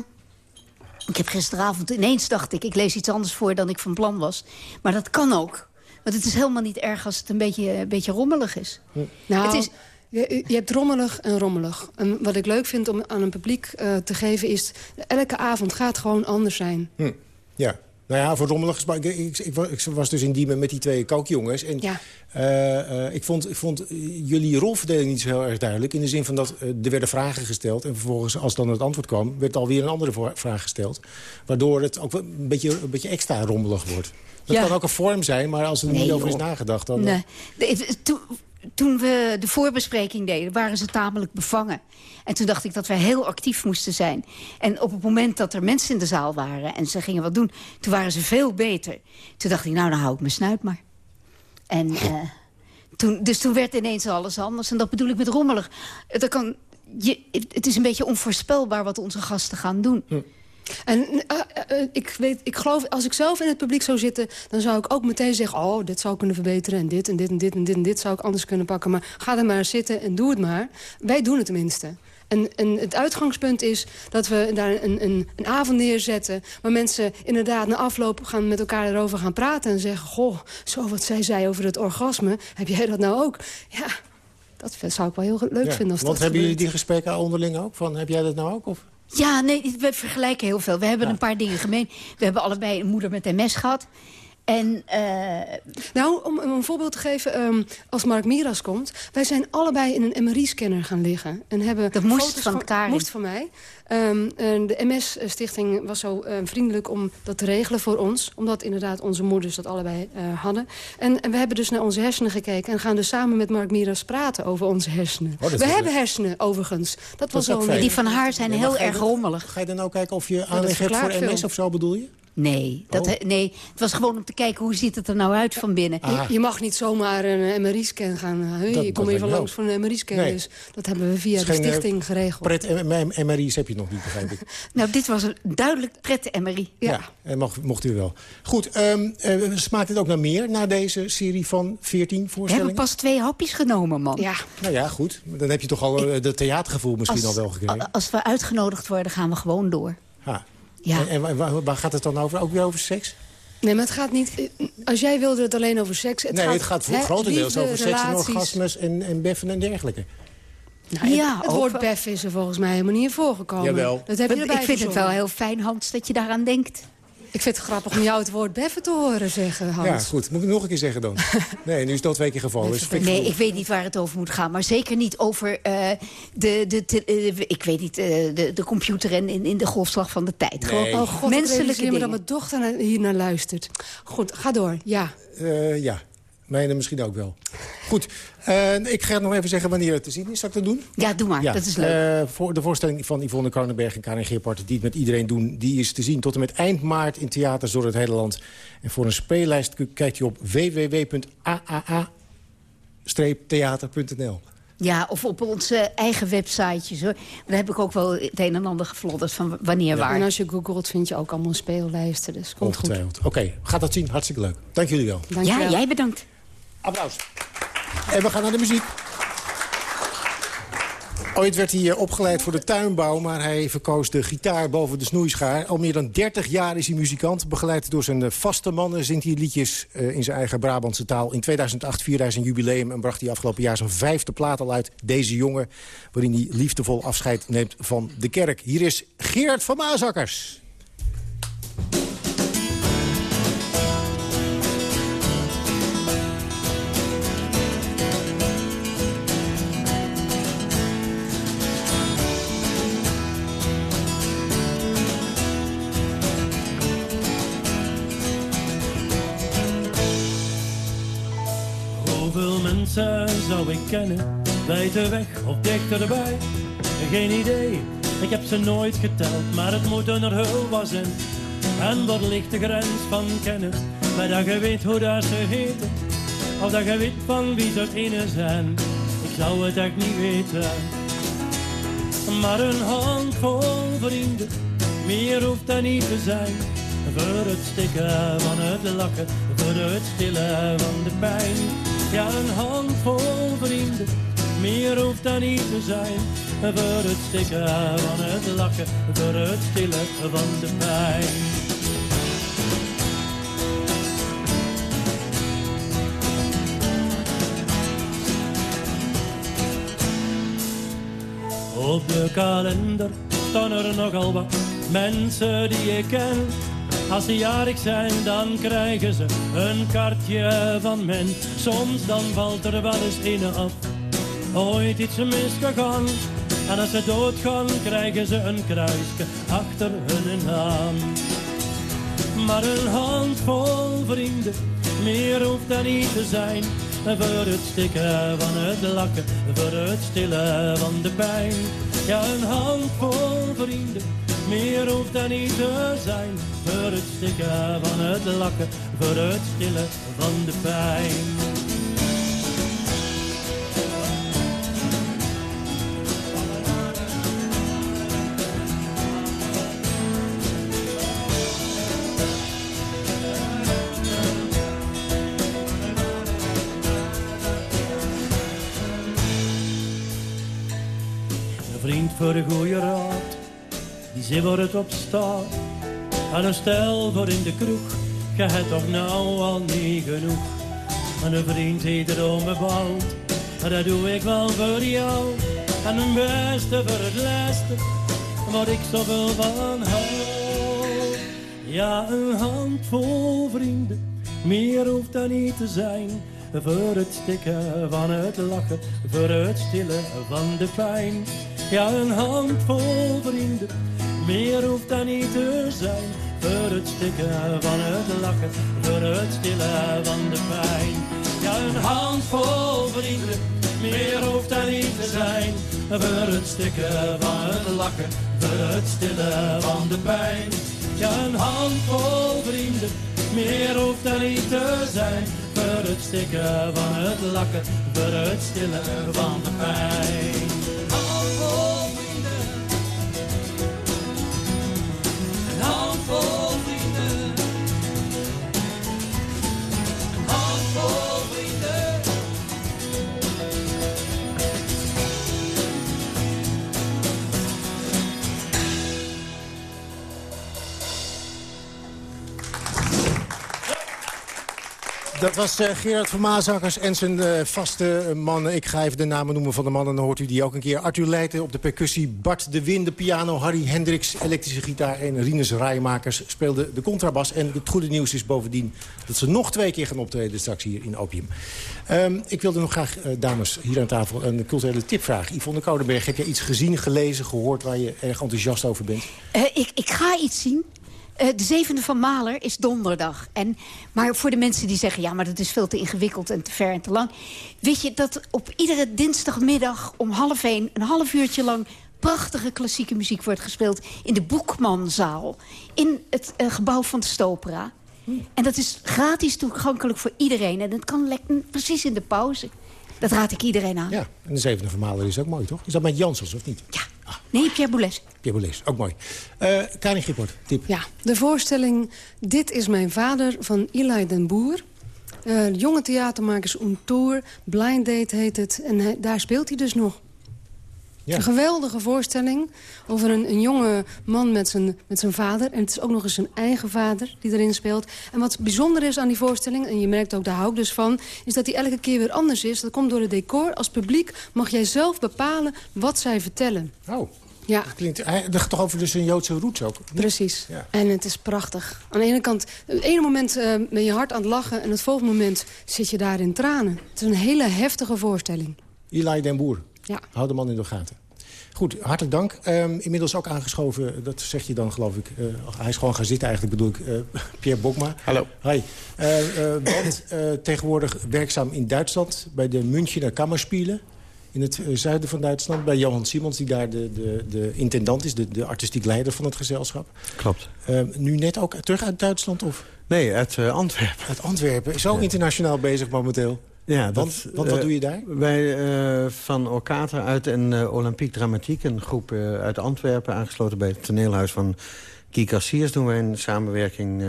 S17: Ik heb gisteravond ineens dacht ik, ik lees iets anders voor dan ik van plan was. Maar dat kan ook. Want het is helemaal niet erg als het een beetje, een beetje rommelig is.
S18: Nou,
S17: Het is-
S18: je, je hebt rommelig en rommelig. En wat ik leuk vind om aan een publiek eh, te geven is... elke avond gaat gewoon anders zijn.
S16: Hm. Ja. Nou ja, voor rommelig. Ik, ik, ik, was- ik was dus in Diemen met die twee kookjongens. En
S18: Ja.
S16: eh, eh, ik vond, ik vond jullie rolverdeling niet zo heel erg duidelijk. In de zin van dat er werden vragen gesteld. En vervolgens, als dan het antwoord kwam, werd alweer een andere vraag gesteld. Waardoor het ook een beetje, een beetje extra rommelig wordt. Dat
S17: Ja.
S16: kan ook een vorm zijn, maar als er
S17: Nee,
S16: niet over is nagedacht... dan...
S17: Nee. Toen, we de voorbespreking deden, waren ze tamelijk bevangen. En toen dacht ik dat wij heel actief moesten zijn. En op het moment dat er mensen in de zaal waren en ze gingen wat doen... toen waren ze veel beter. Toen dacht ik, nou, dan hou ik mijn snuit maar. En, eh, toen, dus toen werd ineens alles anders. En dat bedoel ik met rommelig. Dat kan, je, het, het is een beetje onvoorspelbaar wat onze gasten gaan doen.
S18: En eh, eh, ik, weet, ik geloof, als ik zelf in het publiek zou zitten... dan zou ik ook meteen zeggen... oh, dit zou ik kunnen verbeteren en dit en dit en dit en dit en dit zou ik anders kunnen pakken. Maar ga er maar zitten en doe het maar. Wij doen het tenminste. En, en het uitgangspunt is dat we daar een, een, een avond neerzetten... waar mensen inderdaad na afloop gaan met elkaar erover gaan praten... en zeggen, goh, zo wat zij zei over het orgasme. Heb jij dat nou ook? Ja, dat zou ik wel heel leuk
S16: Ja.
S18: vinden als
S16: Want
S18: dat
S16: hebben jullie die gesprekken onderling ook? Van, heb jij dat nou ook? Of?
S17: Ja, nee, we vergelijken heel veel. We hebben een paar dingen gemeen. We hebben allebei een moeder met MS gehad. En, eh,
S18: Nou, om, om een voorbeeld te geven, ehm, als Mark Miras komt... wij zijn allebei in een MRI-scanner gaan liggen. En hebben
S17: Dat moest
S18: foto's
S17: van Karin.
S18: Moest van mij. Ehm, en de MS-stichting was zo ehm, vriendelijk om dat te regelen voor ons. Omdat inderdaad onze moeders dat allebei eh, hadden. En, en we hebben dus naar onze hersenen gekeken... en gaan dus samen met Mark Miras praten over onze hersenen.
S16: Oh,
S18: we hebben hersenen, overigens. Dat, was een-
S17: die van haar zijn
S16: Ja,
S17: heel erg rommelig.
S16: Ga je dan ook kijken of je aanleg hebt voor MS
S18: veel.
S16: of zo, bedoel je?
S17: Nee, dat,
S16: Oh.
S17: nee, het was gewoon om te kijken hoe ziet het er nou uit van binnen.
S16: Ah.
S18: Je mag niet zomaar een MRI-scan gaan. eh,
S16: Dat-
S18: je komt even langs voor een MRI-scan.
S16: Nee.
S18: Dus dat hebben we via de
S16: eh,
S18: stichting geregeld.
S16: Pret en MRI's heb je nog niet, begrijp ik.
S17: Nou, dit was een duidelijk pret MRI.
S16: Ja, en mag, mocht u wel. Goed, ehm eh, smaakt het ook naar meer, na deze serie van 14
S17: We hebben
S16: voorstellingen?
S17: pas twee hapjes genomen, man.
S18: Ja,
S16: Nou ja, goed. Dan heb je toch al eh, dat theatergevoel misschien al wel gekregen.
S17: als we uitgenodigd worden, gaan we gewoon door. Ja.
S16: En, en waar- gaat het dan over? Ook weer over seks?
S18: Nee, maar het gaat niet... Als jij wilde het alleen over seks... Het
S16: nee,
S18: gaat,
S16: het gaat
S18: hè,
S16: grotendeels
S18: liefde,
S16: over seks en orgasmes en, en beffen en dergelijke.
S18: Nou,
S17: Ja,
S18: het, het
S17: ook
S18: woord bef is er volgens mij helemaal niet in voorgekomen.
S17: Jawel.
S18: Dat heb je
S17: ik
S18: erbij
S17: vind het wel heel fijn, Hans, dat je daaraan denkt.
S18: Ik vind het grappig om jou het woord beffen te horen zeggen, Hans.
S16: Ja, goed. Moet ik het nog een keer zeggen dan? Nee, nu is het al twee keer gevallen. Dus ik
S17: Nee, ik weet niet waar het over moet gaan. Maar zeker niet over eh, de, de, eh, ik weet niet, eh, de, de computer en in, in de golfslag van de tijd. Gewoon
S18: Oh god, ik
S17: menselijke dingen.
S18: dat mijn dochter naar- hier naar luistert. Goed, ga door. Ja.
S16: Eh, ja, mijne misschien ook wel. Goed, eh, ik ga nog even zeggen wanneer het te zien is. Zal ik dat doen?
S17: Ja, doe maar.
S16: Ja,
S17: Dat is leuk.
S16: eh, voor de voorstelling van Yvonne Kronenberg en Karin Geerpart... die het met iedereen doen, die is te zien tot en met eind maart... in theaters door het hele land. En voor een speellijst k- kijkt u op www.aaa-theater.nl.
S17: Ja, of op onze eigen websitejes. Hoor. Daar heb ik ook wel het een en ander geflodderd van wanneer waar.
S18: En als je googelt vind je ook allemaal speellijsten. Dus komt goed.
S16: Oké, gaat dat zien. Hartstikke leuk. Dank jullie wel.
S18: Dank je
S17: Ja,
S18: wel.
S17: jij bedankt.
S16: Applaus. En we gaan naar de muziek. Ooit werd hij eh, opgeleid voor de tuinbouw, maar hij verkoos de gitaar boven de snoeischaar. Al meer dan 30 jaar is hij muzikant. Begeleid door zijn eh, vaste mannen zingt hij liedjes eh, in zijn eigen Brabantse taal. In 2008 vierde hij zijn jubileum en bracht hij afgelopen jaar zijn vijfde plaat al uit. Deze jongen, waarin hij liefdevol afscheid neemt van de kerk. Hier is Gerard van Maasakkers.
S25: Zou ik kennen, buiten weg of dichterbij? Geen idee, ik heb ze nooit geteld, maar het moet er heel wat zijn. En wat ligt de grens van kennis, maar dat je weet hoe dat ze heten, of dat je weet van wie ze innen zijn. Ik zou het echt niet weten. Maar een handvol vrienden, meer hoeft dat niet te zijn. Voor het stikken van het lachen, voor het stillen van de pijn. Ja, een handvol vrienden, meer hoeft dat niet te zijn. Voor het stikken van het lachen, voor het stillen van de pijn. Op de kalender staan er nogal wat mensen die ik ken. Als ze jarig zijn, dan krijgen ze een kaartje van men. Soms dan valt er wel eens een af, ooit iets misgegaan. En als ze doodgaan, krijgen ze een kruisje achter hun naam. Maar een handvol vrienden, meer hoeft dat niet te zijn. Voor het stikken van het lachen, voor het stillen van de pijn. Ja, een handvol vrienden, meer hoeft dat niet te zijn. Voor het stikken van het lachen, voor het stillen van de pijn. Een vriend voor de goede raad, die zei waar het op. En een stel voor in de kroeg, je hebt toch nou al niet genoeg. En een vriend heeft er om me dat doe ik wel voor jou. En een beste voor het laatste, wat ik zoveel van hou. Ja, een handvol vrienden, meer hoeft dat niet te zijn. Voor het stikken van het lachen, voor het stillen van de pijn. Ja, een handvol vrienden, meer hoeft dat niet te zijn. Voor het stikken van het lachen, voor het stillen van de pijn. Ja, een handvol vrienden, meer hoeft dat niet te zijn. Voor het stikken van het lachen, voor het stillen van de pijn. Ja, een handvol vrienden, meer hoeft dat niet te zijn. Voor het stikken van het lachen, voor het stillen van de pijn.
S16: Dat was uh, Gerard van Maasakkers en zijn uh, vaste mannen. Ik ga even de namen noemen van de mannen, dan hoort u die ook een keer. Arthur Leijten op de percussie, Bart de Win, de piano... Harry Hendricks, elektrische gitaar en Rinus Rijmakers speelden de contrabas. En het goede nieuws is bovendien dat ze nog twee keer gaan optreden straks hier in Opium. Um, ik wilde nog graag, dames, hier aan tafel een culturele tip vragen. Yvonne Koudenberg, heb jij iets gezien, gelezen, gehoord... waar je erg enthousiast over bent?
S17: ik, ik ga iets zien de zevende van Maler is donderdag. En, maar voor de mensen die zeggen... ja, maar dat is veel te ingewikkeld en te ver en te lang... weet je dat op iedere dinsdagmiddag om half één... een half uurtje lang prachtige klassieke muziek wordt gespeeld... in de Boekmanzaal, in het uh, gebouw van de Stopera. Hmm. En dat is gratis toegankelijk voor iedereen. En dat kan precies in de pauze. Dat raad ik iedereen aan.
S16: Ja, en de zevende van Maler is ook mooi, toch? Is dat met Jansels, of niet?
S17: Ja. Ah. Nee, Pierre Boulez.
S16: Pierre Boulez, ook mooi. Uh, Karin Gippert, tip.
S18: Ja, de voorstelling Dit is mijn vader van Eli den Boer. Uh, jonge theatermakers on tour, Blind Date heet het. En hij, daar speelt hij dus nog. Een geweldige voorstelling over een, een jonge man met zijn, met zijn vader. En het is ook nog eens zijn eigen vader die erin speelt. En wat bijzonder is aan die voorstelling, en je merkt ook, daar hou ik dus van... is dat die elke keer weer anders is. Dat komt door het decor. Als publiek mag jij zelf bepalen wat zij vertellen.
S16: Oh. Ja. Dat klinkt, hij gaat toch over dus een Joodse roots ook?
S18: Precies. Ja. En het is prachtig. Aan de ene kant, het ene moment uh, ben je hard aan het lachen... en het volgende moment zit je daar in tranen. Het is een hele heftige voorstelling.
S16: Eli den Boer.
S18: Ja.
S16: Hou de man in de gaten. Goed, hartelijk dank. Um, inmiddels ook aangeschoven, dat zeg je dan geloof ik. Uh, hij is gewoon gaan zitten eigenlijk, bedoel ik, uh, Pierre Bokma.
S26: Hallo.
S16: Hi. Uh, want tegenwoordig werkzaam in Duitsland bij de Münchener Kammerspielen. In het zuiden van Duitsland, bij Johan Simons, die daar de, de, de intendant is. De, de artistiek leider van het gezelschap.
S26: Klopt.
S16: Ehm, nu net ook terug uit Duitsland? Of?
S26: Nee, uit Antwerpen.
S16: Uit Antwerpen. Zo internationaal bezig momenteel.
S26: Ja,
S16: want, want wat uh, doe je daar?
S26: Wij uh, van Orkater uit en uh, Olympique Dramatiek... een groep uit Antwerpen, aangesloten bij het toneelhuis van Guy Cassiers... doen wij een samenwerking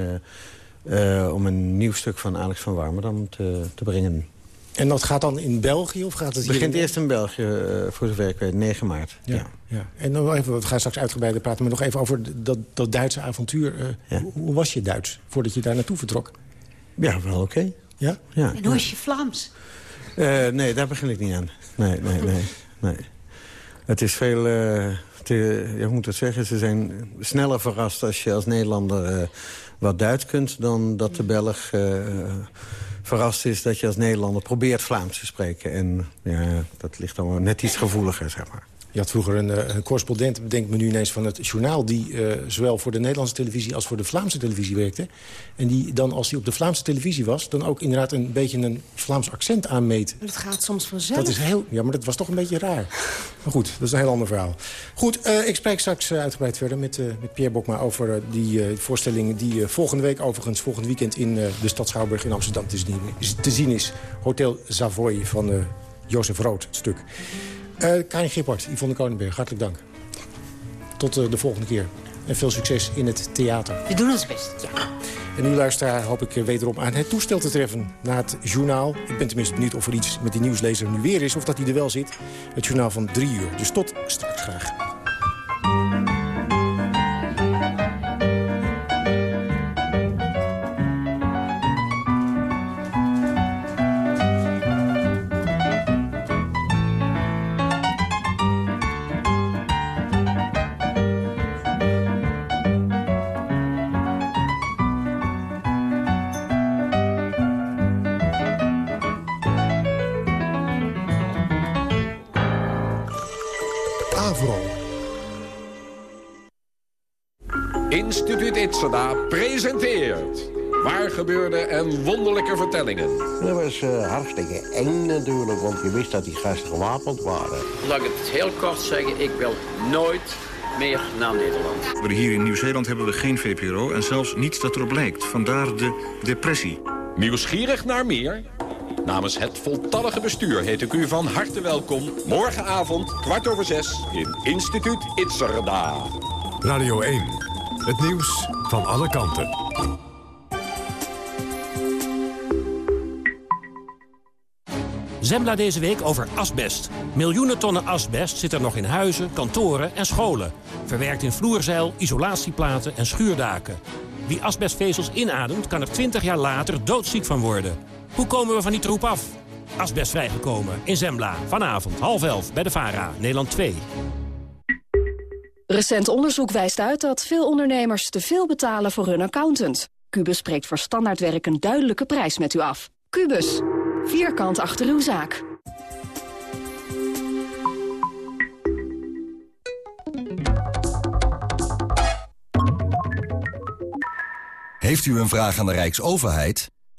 S26: om een nieuw stuk van Alex van Warmerdam te, te brengen.
S16: En dat gaat dan in België? Of gaat het,
S26: begint eerst in België, voor zover ik weet, 9 maart.
S16: Ja, ja. ja. En nog even, we gaan straks uitgebreider praten... maar nog even over dat, dat Duitse avontuur. Ja. Hoe, hoe, was je Duits voordat je daar naartoe vertrok?
S26: Ja, wel oké. Okay.
S16: Ja?
S26: ja?
S17: En hoe is je Vlaams?
S26: Uh, nee, daar begin ik niet aan. Nee, nee, nee. nee. Het is veel... Uh, te, ja, hoe moet het zeggen? Ze zijn sneller verrast als je als Nederlander uh, wat Duits kunt... dan dat de Belg verrast is dat je als Nederlander probeert Vlaams te spreken. En ja, dat ligt dan net iets gevoeliger, zeg maar.
S16: Je had vroeger een, eh, een correspondent, bedenk me nu ineens van het journaal... die uh, zowel voor de Nederlandse televisie als voor de Vlaamse televisie werkte. En die dan, als hij op de Vlaamse televisie was... dan ook inderdaad een beetje een Vlaams accent aanmeet.
S18: Dat gaat soms vanzelf.
S16: Dat is heel, ja, maar dat was toch een beetje raar. Maar goed, dat is een heel ander verhaal. Goed, uh, ik spreek straks uitgebreid verder met, met Pierre Bokma... over die voorstelling die volgende week overigens, volgend weekend... in de stad Schouwburg in Amsterdam te zien is. Te zien is. Hotel Savoy van Jozef Rood, stuk. Uh, Karin Gippert, Yvonne Konenberg, hartelijk dank. Tot uh, de volgende keer. En veel succes in het theater.
S17: We doen ons best, ja.
S16: En nu luisteraar hoop ik wederom aan het toestel te treffen na het journaal. Ik ben tenminste benieuwd of er iets met die nieuwslezer nu weer is... of dat hij er wel zit. Het journaal van drie uur. Dus tot straks graag.
S27: Instituut Itzada presenteert... Waar gebeurde en wonderlijke vertellingen.
S28: Dat was uh, hartstikke eng natuurlijk, want je wist dat die gasten gewapend waren.
S29: Laat ik het heel kort zeggen, ik wil nooit meer naar Nederland.
S30: Hier in Nieuw-Zeeland hebben we geen VPRO en zelfs niets dat erop lijkt. Vandaar de depressie.
S27: Nieuwsgierig naar meer? Namens het voltallige bestuur heet ik u van harte welkom... morgenavond, kwart over zes, in Instituut Itzerda.
S6: Radio 1. Het nieuws van alle kanten.
S31: Zembla deze week over asbest. Miljoenen tonnen asbest zitten nog in huizen, kantoren en scholen. Verwerkt in vloerzeil, isolatieplaten en schuurdaken. Wie asbestvezels inademt, kan er 20 jaar later doodziek van worden. Hoe komen we van die troep af? Asbest vrijgekomen in Zembla. Vanavond half elf bij de VARA, Nederland 2.
S32: Recent onderzoek wijst uit dat veel ondernemers te veel betalen voor hun accountant. Cubus spreekt voor standaardwerk een duidelijke prijs met u af. Cubus, vierkant achter uw zaak.
S33: Heeft u een vraag aan de Rijksoverheid?